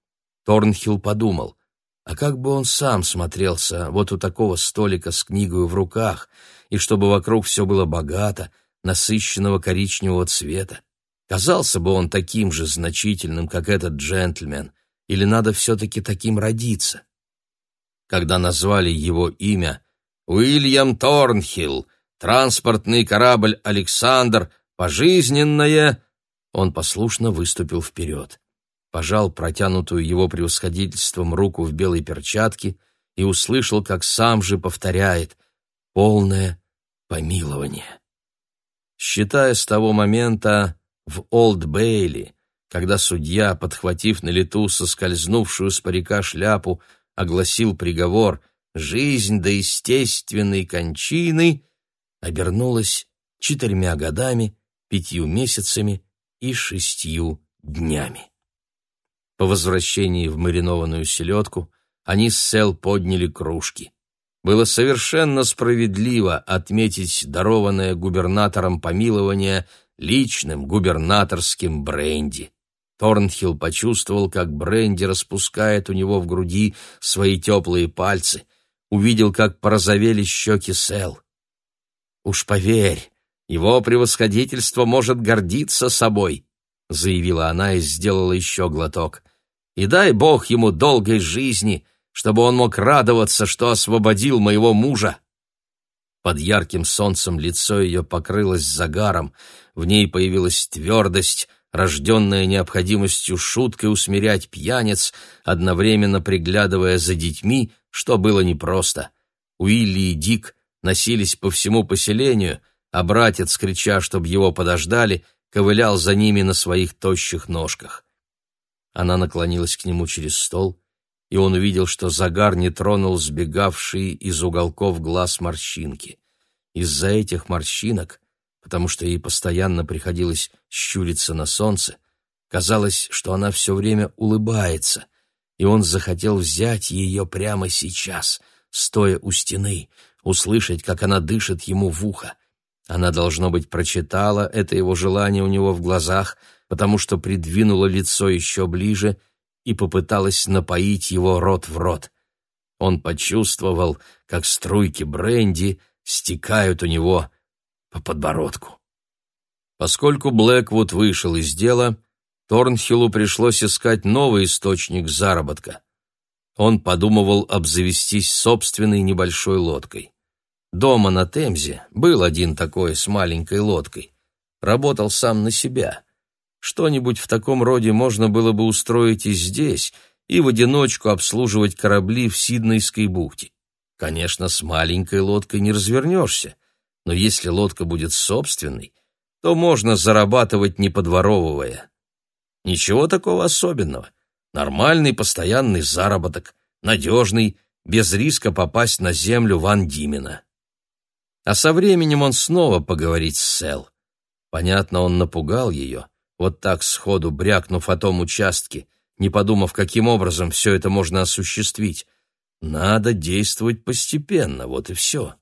Speaker 1: Торнхилл подумал, а как бы он сам смотрелся вот у такого столика с книгой в руках, и чтобы вокруг все было богато, насыщенного коричневого цвета. Казался бы он таким же значительным, как этот джентльмен, или надо все-таки таким родиться? Когда назвали его имя Уильям Торнхилл, транспортный корабль «Александр», пожизненное, он послушно выступил вперед, пожал протянутую его превосходительством руку в белой перчатке и услышал, как сам же повторяет «полное помилование». Считая с того момента, в Олд-Бейли, когда судья, подхватив на лету соскользнувшую с парика шляпу, огласил приговор «Жизнь до естественной кончины», обернулась четырьмя годами, пятью месяцами и шестью днями. По возвращении в маринованную селедку они с Сел подняли кружки. Было совершенно справедливо отметить дарованное губернатором помилование личным губернаторским бренди. Торнхилл почувствовал, как бренди распускает у него в груди свои теплые пальцы, увидел, как порозовели щеки Сэл. «Уж поверь, его превосходительство может гордиться собой», — заявила она и сделала еще глоток. «И дай Бог ему долгой жизни, чтобы он мог радоваться, что освободил моего мужа». Под ярким солнцем лицо ее покрылось загаром, в ней появилась твердость, рожденная необходимостью шуткой усмирять пьяниц, одновременно приглядывая за детьми, что было непросто. Уилли и Дик носились по всему поселению, а братец, крича, чтобы его подождали, ковылял за ними на своих тощих ножках. Она наклонилась к нему через стол, и он увидел, что загар не тронул сбегавшие из уголков глаз морщинки. Из-за этих морщинок, потому что ей постоянно приходилось щуриться на солнце, казалось, что она все время улыбается, и он захотел взять ее прямо сейчас, стоя у стены, услышать, как она дышит ему в ухо. Она, должно быть, прочитала это его желание у него в глазах, потому что придвинула лицо еще ближе и попыталась напоить его рот в рот. Он почувствовал, как струйки бренди стекают у него по подбородку. Поскольку Блэквуд вышел из дела, Торнхиллу пришлось искать новый источник заработка. Он подумывал обзавестись собственной небольшой лодкой. Дома на Темзе был один такой с маленькой лодкой. Работал сам на себя. Что-нибудь в таком роде можно было бы устроить и здесь, и в одиночку обслуживать корабли в Сиднейской бухте. Конечно, с маленькой лодкой не развернешься, но если лодка будет собственной, то можно зарабатывать не подворовывая. Ничего такого особенного. Нормальный постоянный заработок, надежный, без риска попасть на землю Ван Димена. А со временем он снова поговорит с Сэл. Понятно, он напугал ее, вот так сходу брякнув о том участке, не подумав, каким образом все это можно осуществить. Надо действовать постепенно, вот и все.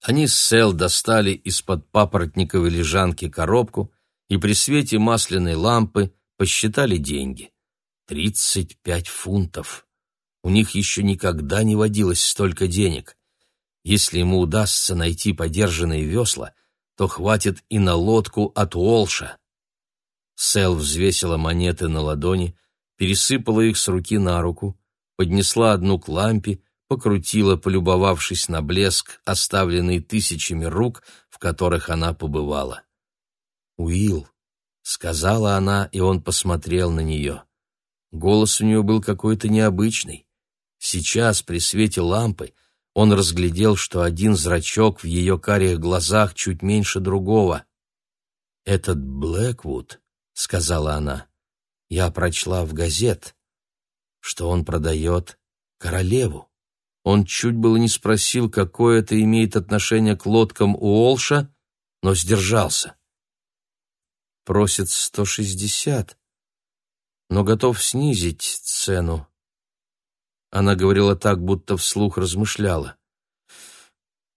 Speaker 1: Они с Сэл достали из-под папоротниковой лежанки коробку и при свете масляной лампы посчитали деньги. Тридцать пять фунтов. У них еще никогда не водилось столько денег. Если ему удастся найти подержанные весла, то хватит и на лодку от Уолша. Сэл взвесила монеты на ладони, пересыпала их с руки на руку, поднесла одну к лампе, покрутила, полюбовавшись на блеск, оставленный тысячами рук, в которых она побывала. «Уилл», — сказала она, и он посмотрел на нее. Голос у нее был какой-то необычный. Сейчас, при свете лампы, он разглядел, что один зрачок в ее карих глазах чуть меньше другого. «Этот Блэквуд», — сказала она, — «я прочла в газет, что он продает королеву». Он чуть было не спросил, какое это имеет отношение к лодкам Уолша, но сдержался. Просит сто шестьдесят, но готов снизить цену. Она говорила так, будто вслух размышляла.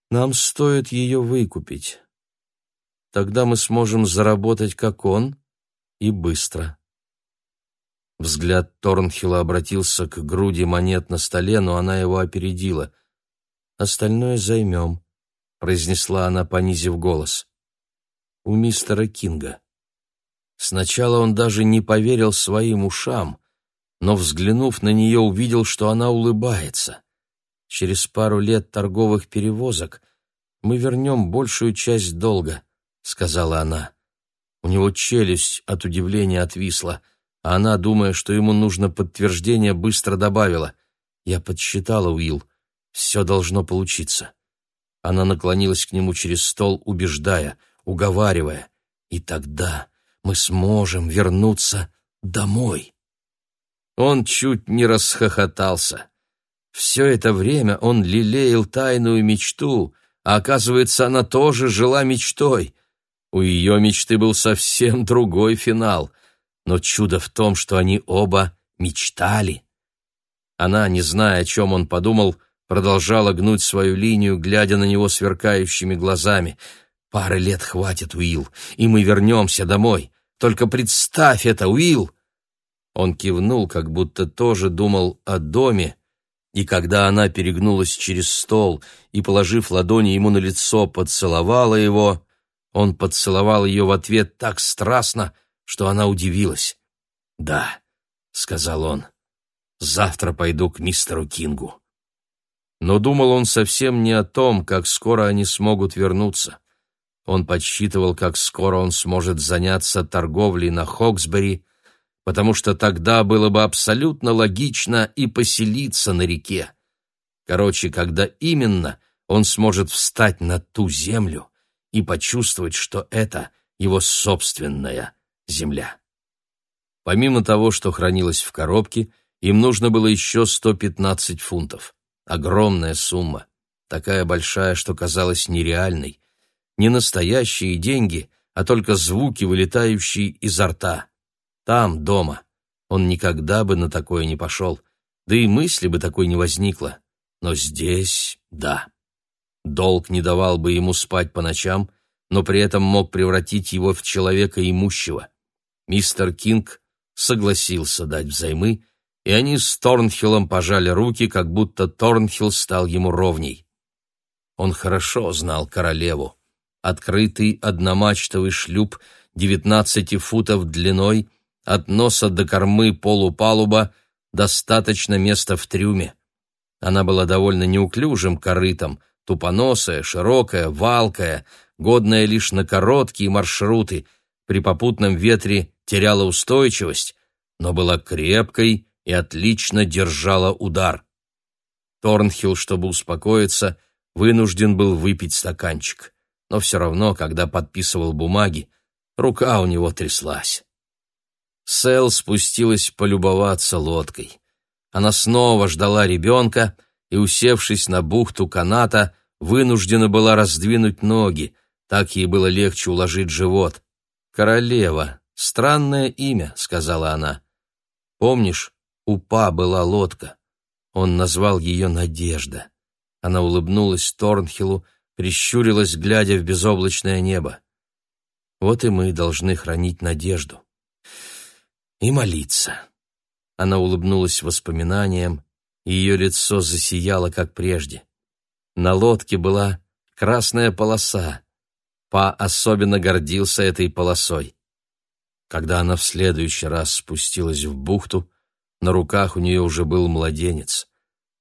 Speaker 1: «Нам стоит ее выкупить. Тогда мы сможем заработать, как он, и быстро». Взгляд Торнхилла обратился к груди монет на столе, но она его опередила. «Остальное займем», — произнесла она, понизив голос. «У мистера Кинга». Сначала он даже не поверил своим ушам но, взглянув на нее, увидел, что она улыбается. Через пару лет торговых перевозок мы вернем большую часть долга, — сказала она. У него челюсть от удивления отвисла, она, думая, что ему нужно подтверждение, быстро добавила. Я подсчитала, Уилл, все должно получиться. Она наклонилась к нему через стол, убеждая, уговаривая. И тогда мы сможем вернуться домой. Он чуть не расхохотался. Все это время он лелеял тайную мечту, а оказывается, она тоже жила мечтой. У ее мечты был совсем другой финал, но чудо в том, что они оба мечтали. Она, не зная, о чем он подумал, продолжала гнуть свою линию, глядя на него сверкающими глазами. Пары лет хватит, Уилл, и мы вернемся домой. Только представь это, Уилл!» Он кивнул, как будто тоже думал о доме, и когда она перегнулась через стол и, положив ладони ему на лицо, поцеловала его, он поцеловал ее в ответ так страстно, что она удивилась. «Да», — сказал он, — «завтра пойду к мистеру Кингу». Но думал он совсем не о том, как скоро они смогут вернуться. Он подсчитывал, как скоро он сможет заняться торговлей на Хоксбери, потому что тогда было бы абсолютно логично и поселиться на реке. Короче, когда именно он сможет встать на ту землю и почувствовать, что это его собственная земля. Помимо того, что хранилось в коробке, им нужно было еще 115 фунтов. Огромная сумма, такая большая, что казалась нереальной. Не настоящие деньги, а только звуки, вылетающие изо рта. Там, дома. Он никогда бы на такое не пошел, да и мысли бы такой не возникло. Но здесь — да. Долг не давал бы ему спать по ночам, но при этом мог превратить его в человека имущего. Мистер Кинг согласился дать взаймы, и они с Торнхиллом пожали руки, как будто Торнхилл стал ему ровней. Он хорошо знал королеву. Открытый одномачтовый шлюп девятнадцати футов длиной — от носа до кормы полупалуба достаточно места в трюме. Она была довольно неуклюжим корытом, тупоносая, широкая, валкая, годная лишь на короткие маршруты, при попутном ветре теряла устойчивость, но была крепкой и отлично держала удар. Торнхилл, чтобы успокоиться, вынужден был выпить стаканчик, но все равно, когда подписывал бумаги, рука у него тряслась. Сэл спустилась полюбоваться лодкой. Она снова ждала ребенка и, усевшись на бухту каната, вынуждена была раздвинуть ноги, так ей было легче уложить живот. «Королева. Странное имя», — сказала она. «Помнишь, у Па была лодка. Он назвал ее Надежда». Она улыбнулась Торнхиллу, прищурилась, глядя в безоблачное небо. «Вот и мы должны хранить надежду и молиться. Она улыбнулась воспоминаниям, и ее лицо засияло, как прежде. На лодке была красная полоса. Па особенно гордился этой полосой. Когда она в следующий раз спустилась в бухту, на руках у нее уже был младенец.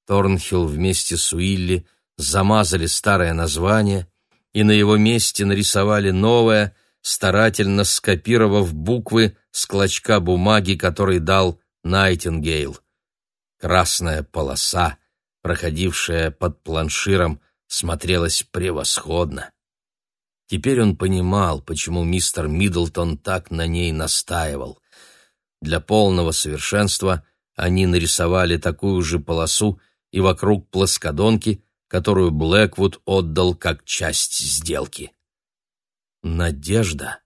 Speaker 1: Торнхилл вместе с Уилли замазали старое название и на его месте нарисовали новое, старательно скопировав буквы с клочка бумаги, который дал Найтингейл. Красная полоса, проходившая под планширом, смотрелась превосходно. Теперь он понимал, почему мистер Миддлтон так на ней настаивал. Для полного совершенства они нарисовали такую же полосу и вокруг плоскодонки, которую Блэквуд отдал как часть сделки. Надежда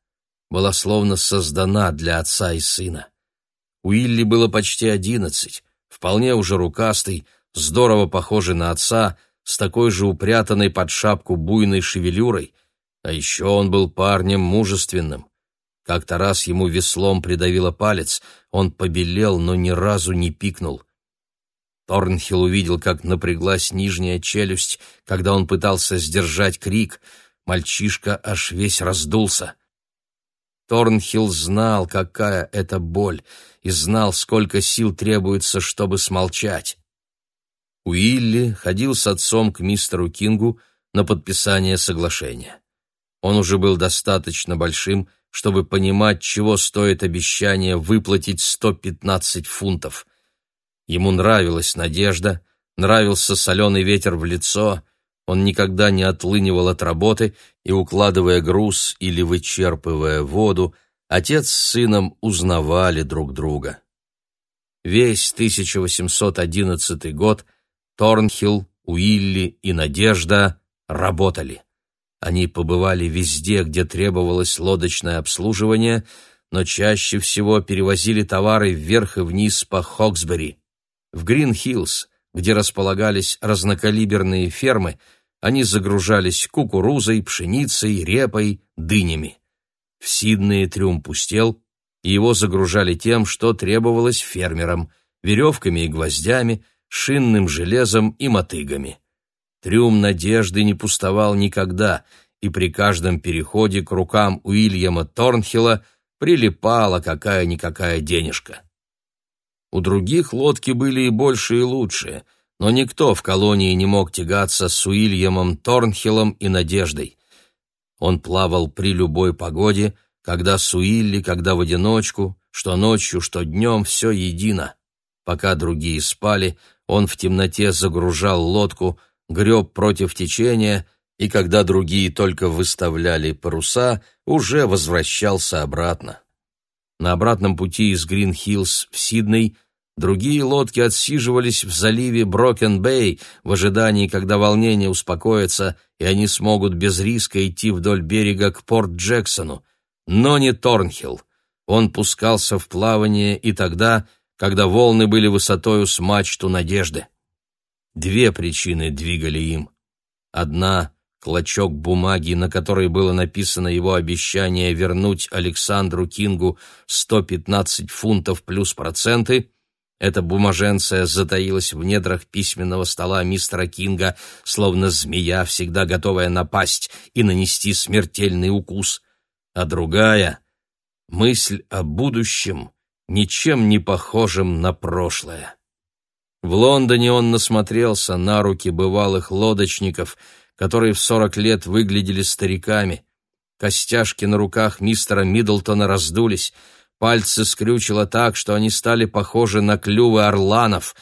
Speaker 1: была словно создана для отца и сына. Уилли было почти одиннадцать, вполне уже рукастый, здорово похожий на отца, с такой же упрятанной под шапку буйной шевелюрой, а еще он был парнем мужественным. Как-то раз ему веслом придавило палец, он побелел, но ни разу не пикнул. Торнхилл увидел, как напряглась нижняя челюсть, когда он пытался сдержать крик — Мальчишка аж весь раздулся. Торнхилл знал, какая это боль, и знал, сколько сил требуется, чтобы смолчать. Уилли ходил с отцом к мистеру Кингу на подписание соглашения. Он уже был достаточно большим, чтобы понимать, чего стоит обещание выплатить 115 фунтов. Ему нравилась надежда, нравился соленый ветер в лицо — он никогда не отлынивал от работы, и, укладывая груз или вычерпывая воду, отец с сыном узнавали друг друга. Весь 1811 год Торнхилл, Уилли и Надежда работали. Они побывали везде, где требовалось лодочное обслуживание, но чаще всего перевозили товары вверх и вниз по Хоксбери. В Грин-Хиллз, где располагались разнокалиберные фермы, они загружались кукурузой, пшеницей, репой, дынями. В Сиднее трюм пустел, и его загружали тем, что требовалось фермерам – веревками и гвоздями, шинным железом и мотыгами. Трюм надежды не пустовал никогда, и при каждом переходе к рукам Уильяма Торнхилла прилипала какая-никакая денежка. У других лодки были и больше, и лучше, но никто в колонии не мог тягаться с Уильямом Торнхиллом и Надеждой. Он плавал при любой погоде, когда с Уилли, когда в одиночку, что ночью, что днем, все едино. Пока другие спали, он в темноте загружал лодку, греб против течения, и когда другие только выставляли паруса, уже возвращался обратно. На обратном пути из Грин-Хиллз в Сидней другие лодки отсиживались в заливе Брокен-Бэй в ожидании, когда волнение успокоится, и они смогут без риска идти вдоль берега к Порт-Джексону. Но не Торнхилл. Он пускался в плавание и тогда, когда волны были высотою с мачту надежды. Две причины двигали им. Одна — клочок бумаги, на которой было написано его обещание вернуть Александру Кингу 115 фунтов плюс проценты. Эта бумаженция затаилась в недрах письменного стола мистера Кинга, словно змея, всегда готовая напасть и нанести смертельный укус. А другая — мысль о будущем, ничем не похожем на прошлое. В Лондоне он насмотрелся на руки бывалых лодочников, которые в сорок лет выглядели стариками. Костяшки на руках мистера Миддлтона раздулись, пальцы скрючило так, что они стали похожи на клювы орланов.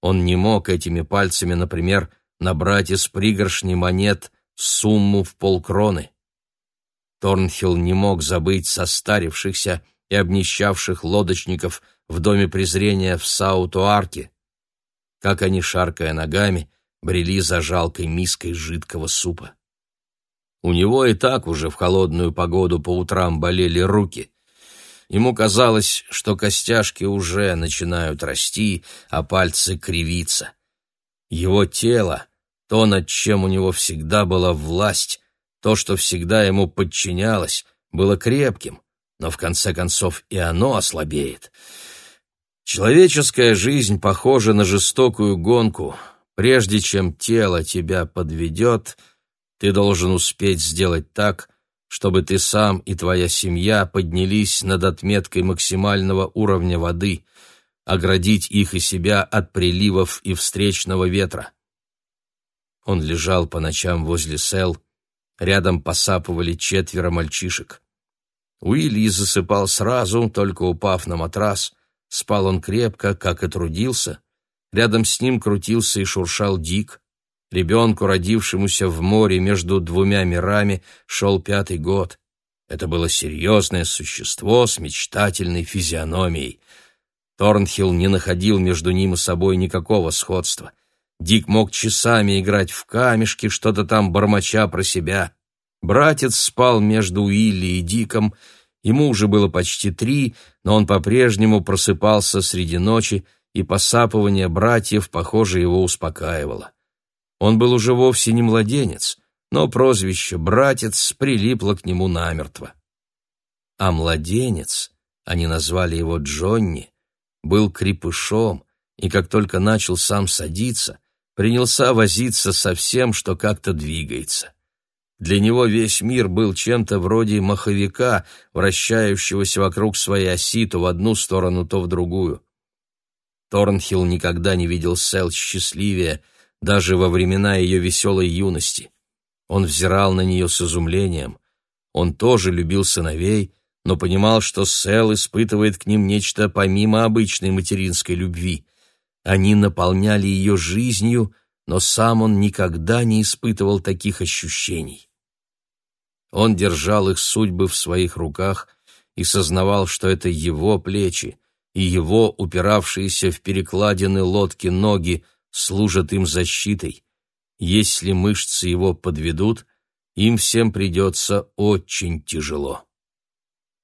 Speaker 1: Он не мог этими пальцами, например, набрать из пригоршни монет сумму в полкроны. Торнхилл не мог забыть состарившихся и обнищавших лодочников в доме презрения в Саутуарке как они, шаркая ногами, брели за жалкой миской жидкого супа. У него и так уже в холодную погоду по утрам болели руки. Ему казалось, что костяшки уже начинают расти, а пальцы кривиться. Его тело, то, над чем у него всегда была власть, то, что всегда ему подчинялось, было крепким, но в конце концов и оно ослабеет — Человеческая жизнь похожа на жестокую гонку. Прежде чем тело тебя подведет, ты должен успеть сделать так, чтобы ты сам и твоя семья поднялись над отметкой максимального уровня воды, оградить их и себя от приливов и встречного ветра. Он лежал по ночам возле сел, рядом посапывали четверо мальчишек. Уилли засыпал сразу, только упав на матрас — Спал он крепко, как и трудился. Рядом с ним крутился и шуршал Дик. Ребенку, родившемуся в море между двумя мирами, шел пятый год. Это было серьезное существо с мечтательной физиономией. Торнхилл не находил между ним и собой никакого сходства. Дик мог часами играть в камешки, что-то там бормоча про себя. Братец спал между Уилли и Диком, Ему уже было почти три, но он по-прежнему просыпался среди ночи, и посапывание братьев, похоже, его успокаивало. Он был уже вовсе не младенец, но прозвище «братец» прилипло к нему намертво. А младенец, они назвали его Джонни, был крепышом, и как только начал сам садиться, принялся возиться со всем, что как-то двигается. Для него весь мир был чем-то вроде маховика, вращающегося вокруг своей оси то в одну сторону, то в другую. Торнхилл никогда не видел Сэл счастливее, даже во времена ее веселой юности. Он взирал на нее с изумлением. Он тоже любил сыновей, но понимал, что Сэл испытывает к ним нечто помимо обычной материнской любви. Они наполняли ее жизнью, но сам он никогда не испытывал таких ощущений. Он держал их судьбы в своих руках и сознавал, что это его плечи, и его упиравшиеся в перекладины лодки ноги служат им защитой. Если мышцы его подведут, им всем придется очень тяжело.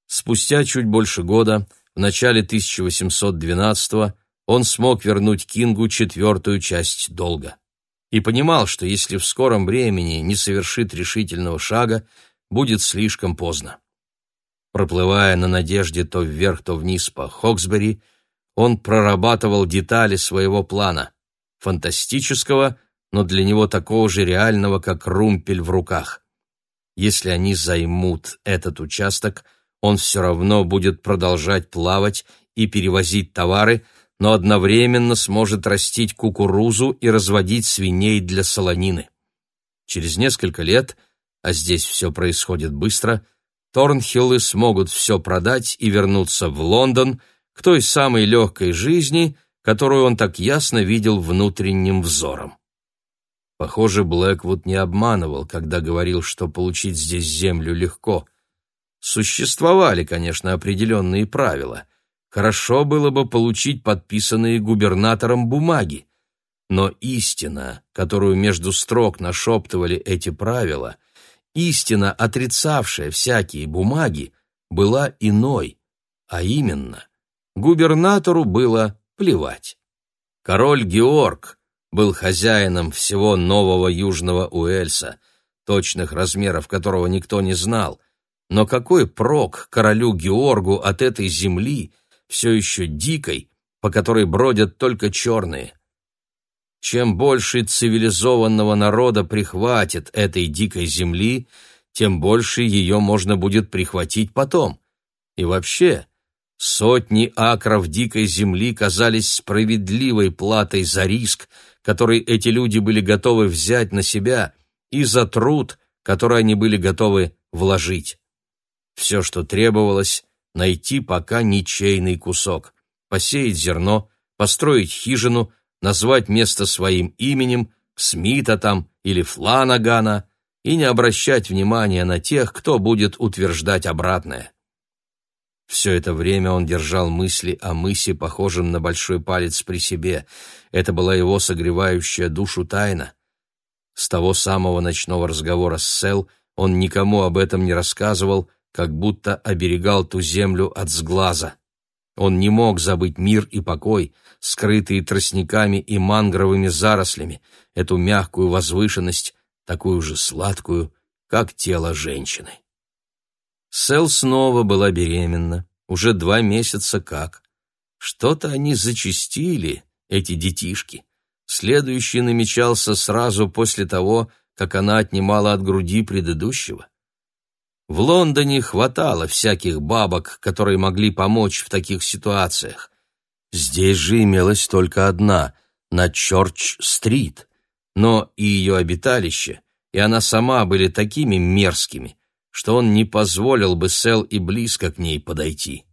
Speaker 1: Спустя чуть больше года, в начале 1812 он смог вернуть Кингу четвертую часть долга. и понимал, что если в скором времени не совершит решительного шага, будет слишком поздно. Проплывая на надежде то вверх, то вниз по Хоксбери, он прорабатывал детали своего плана, фантастического, но для него такого же реального, как румпель в руках. Если они займут этот участок, он все равно будет продолжать плавать и перевозить товары, но одновременно сможет растить кукурузу и разводить свиней для солонины. Через несколько лет, а здесь все происходит быстро, Торнхиллы смогут все продать и вернуться в Лондон к той самой легкой жизни, которую он так ясно видел внутренним взором. Похоже, Блэквуд не обманывал, когда говорил, что получить здесь землю легко. Существовали, конечно, определенные правила. Хорошо было бы получить подписанные губернатором бумаги. Но истина, которую между строк нашептывали эти правила, истина, отрицавшая всякие бумаги, была иной, а именно, губернатору было плевать. Король Георг был хозяином всего нового Южного Уэльса, точных размеров которого никто не знал, но какой прок королю Георгу от этой земли, все еще дикой, по которой бродят только черные? Чем больше цивилизованного народа прихватит этой дикой земли, тем больше ее можно будет прихватить потом. И вообще, сотни акров дикой земли казались справедливой платой за риск, который эти люди были готовы взять на себя, и за труд, который они были готовы вложить. Все, что требовалось, найти пока ничейный кусок, посеять зерно, построить хижину, назвать место своим именем, Смита там или Фланагана, и не обращать внимания на тех, кто будет утверждать обратное. Все это время он держал мысли о мысе, похожем на большой палец при себе. Это была его согревающая душу тайна. С того самого ночного разговора с Сел он никому об этом не рассказывал, как будто оберегал ту землю от сглаза. Он не мог забыть мир и покой, скрытые тростниками и мангровыми зарослями, эту мягкую возвышенность, такую же сладкую, как тело женщины. Сел снова была беременна, уже два месяца как. Что-то они зачистили, эти детишки. Следующий намечался сразу после того, как она отнимала от груди предыдущего. В Лондоне хватало всяких бабок, которые могли помочь в таких ситуациях. Здесь же имелась только одна, на Чорч-стрит. Но и ее обиталище, и она сама были такими мерзкими, что он не позволил бы Сел и близко к ней подойти.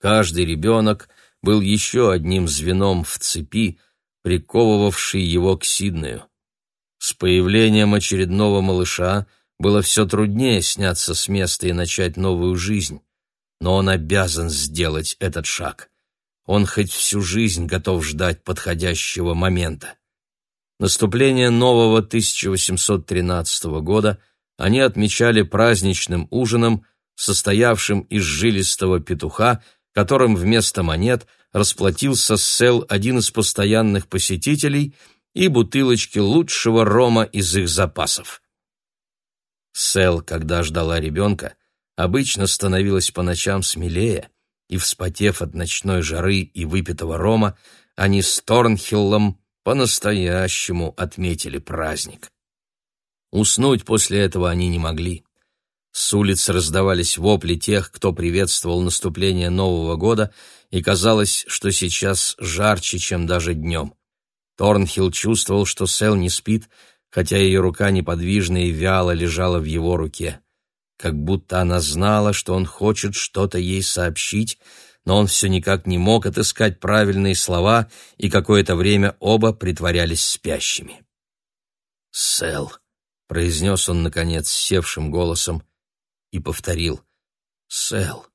Speaker 1: Каждый ребенок был еще одним звеном в цепи, приковывавшей его к Сиднею. С появлением очередного малыша – было все труднее сняться с места и начать новую жизнь, но он обязан сделать этот шаг. Он хоть всю жизнь готов ждать подходящего момента. Наступление нового 1813 года они отмечали праздничным ужином, состоявшим из жилистого петуха, которым вместо монет расплатился Сел один из постоянных посетителей и бутылочки лучшего рома из их запасов. Сэл, когда ждала ребенка, обычно становилась по ночам смелее, и, вспотев от ночной жары и выпитого рома, они с Торнхиллом по-настоящему отметили праздник. Уснуть после этого они не могли. С улиц раздавались вопли тех, кто приветствовал наступление Нового года, и казалось, что сейчас жарче, чем даже днем. Торнхилл чувствовал, что Сэл не спит, хотя ее рука неподвижно и вяло лежала в его руке. Как будто она знала, что он хочет что-то ей сообщить, но он все никак не мог отыскать правильные слова, и какое-то время оба притворялись спящими. «Сэл», — произнес он, наконец, севшим голосом, и повторил «Сэл».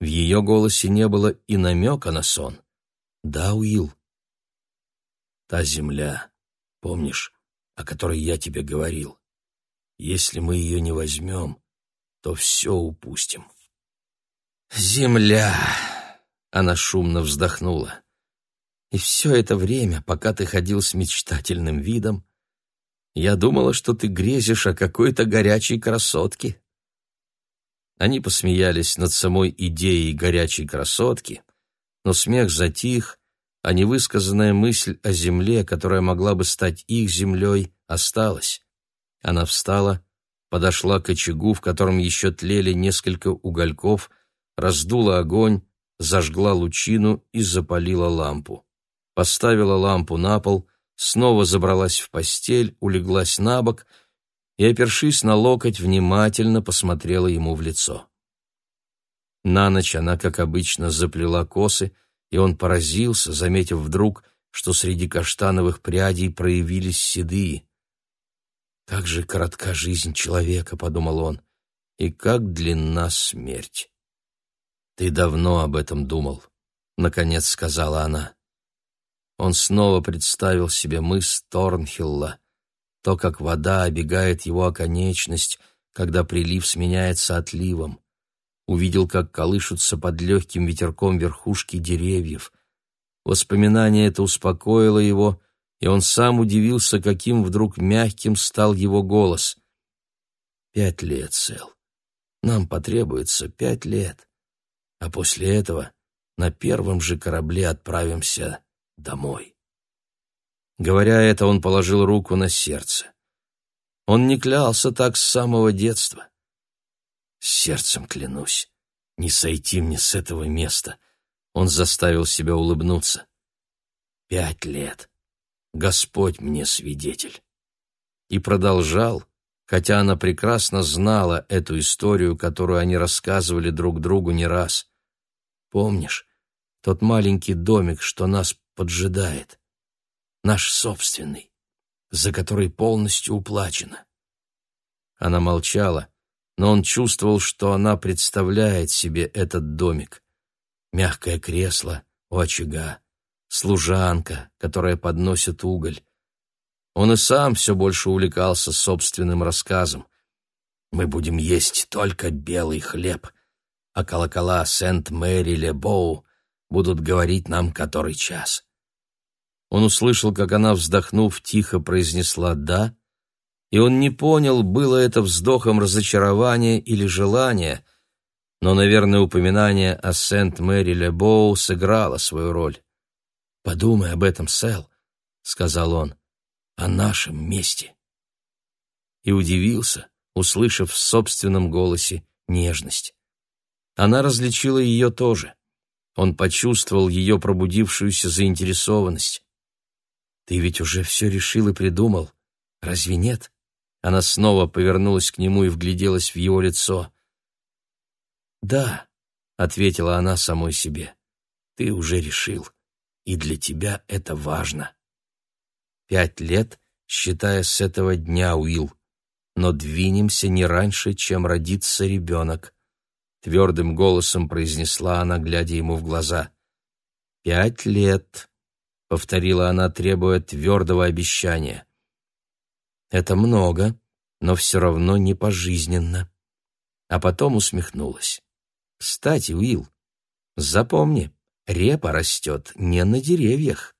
Speaker 1: В ее голосе не было и намека на сон. «Да, Уилл». «Та земля, помнишь, о которой я тебе говорил. Если мы ее не возьмем, то все упустим. «Земля!» — она шумно вздохнула. И все это время, пока ты ходил с мечтательным видом, я думала, что ты грезишь о какой-то горячей красотке. Они посмеялись над самой идеей горячей красотки, но смех затих, а невысказанная мысль о земле, которая могла бы стать их землей, осталась. Она встала, подошла к очагу, в котором еще тлели несколько угольков, раздула огонь, зажгла лучину и запалила лампу. Поставила лампу на пол, снова забралась в постель, улеглась на бок и, опершись на локоть, внимательно посмотрела ему в лицо. На ночь она, как обычно, заплела косы, и он поразился, заметив вдруг, что среди каштановых прядей проявились седые. «Как же коротка жизнь человека», — подумал он, — «и как длинна смерть». «Ты давно об этом думал», — наконец сказала она. Он снова представил себе мыс Торнхилла, то, как вода обегает его оконечность, когда прилив сменяется отливом увидел, как колышутся под легким ветерком верхушки деревьев. Воспоминание это успокоило его, и он сам удивился, каким вдруг мягким стал его голос. «Пять лет, Сэл. Нам потребуется пять лет. А после этого на первом же корабле отправимся домой». Говоря это, он положил руку на сердце. Он не клялся так с самого детства. Сердцем клянусь, не сойти мне с этого места. Он заставил себя улыбнуться. Пять лет. Господь мне свидетель. И продолжал, хотя она прекрасно знала эту историю, которую они рассказывали друг другу не раз. Помнишь, тот маленький домик, что нас поджидает? Наш собственный, за который полностью уплачено. Она молчала, но он чувствовал, что она представляет себе этот домик. Мягкое кресло у очага, служанка, которая подносит уголь. Он и сам все больше увлекался собственным рассказом. «Мы будем есть только белый хлеб, а колокола Сент-Мэри-Ле-Боу будут говорить нам который час». Он услышал, как она, вздохнув, тихо произнесла «да», и он не понял, было это вздохом разочарования или желания, но, наверное, упоминание о Сент-Мэри-Ле-Боу сыграло свою роль. «Подумай об этом, Сэл», — сказал он, — «о нашем месте». И удивился, услышав в собственном голосе нежность. Она различила ее тоже. Он почувствовал ее пробудившуюся заинтересованность. «Ты ведь уже все решил и придумал, разве нет?» Она снова повернулась к нему и вгляделась в его лицо. «Да», — ответила она самой себе, — «ты уже решил, и для тебя это важно». «Пять лет, считая с этого дня, Уилл, но двинемся не раньше, чем родится ребенок», — твердым голосом произнесла она, глядя ему в глаза. «Пять лет», — повторила она, требуя твердого обещания. Это много, но все равно не пожизненно. А потом усмехнулась. Кстати, Уилл, запомни, репа растет не на деревьях.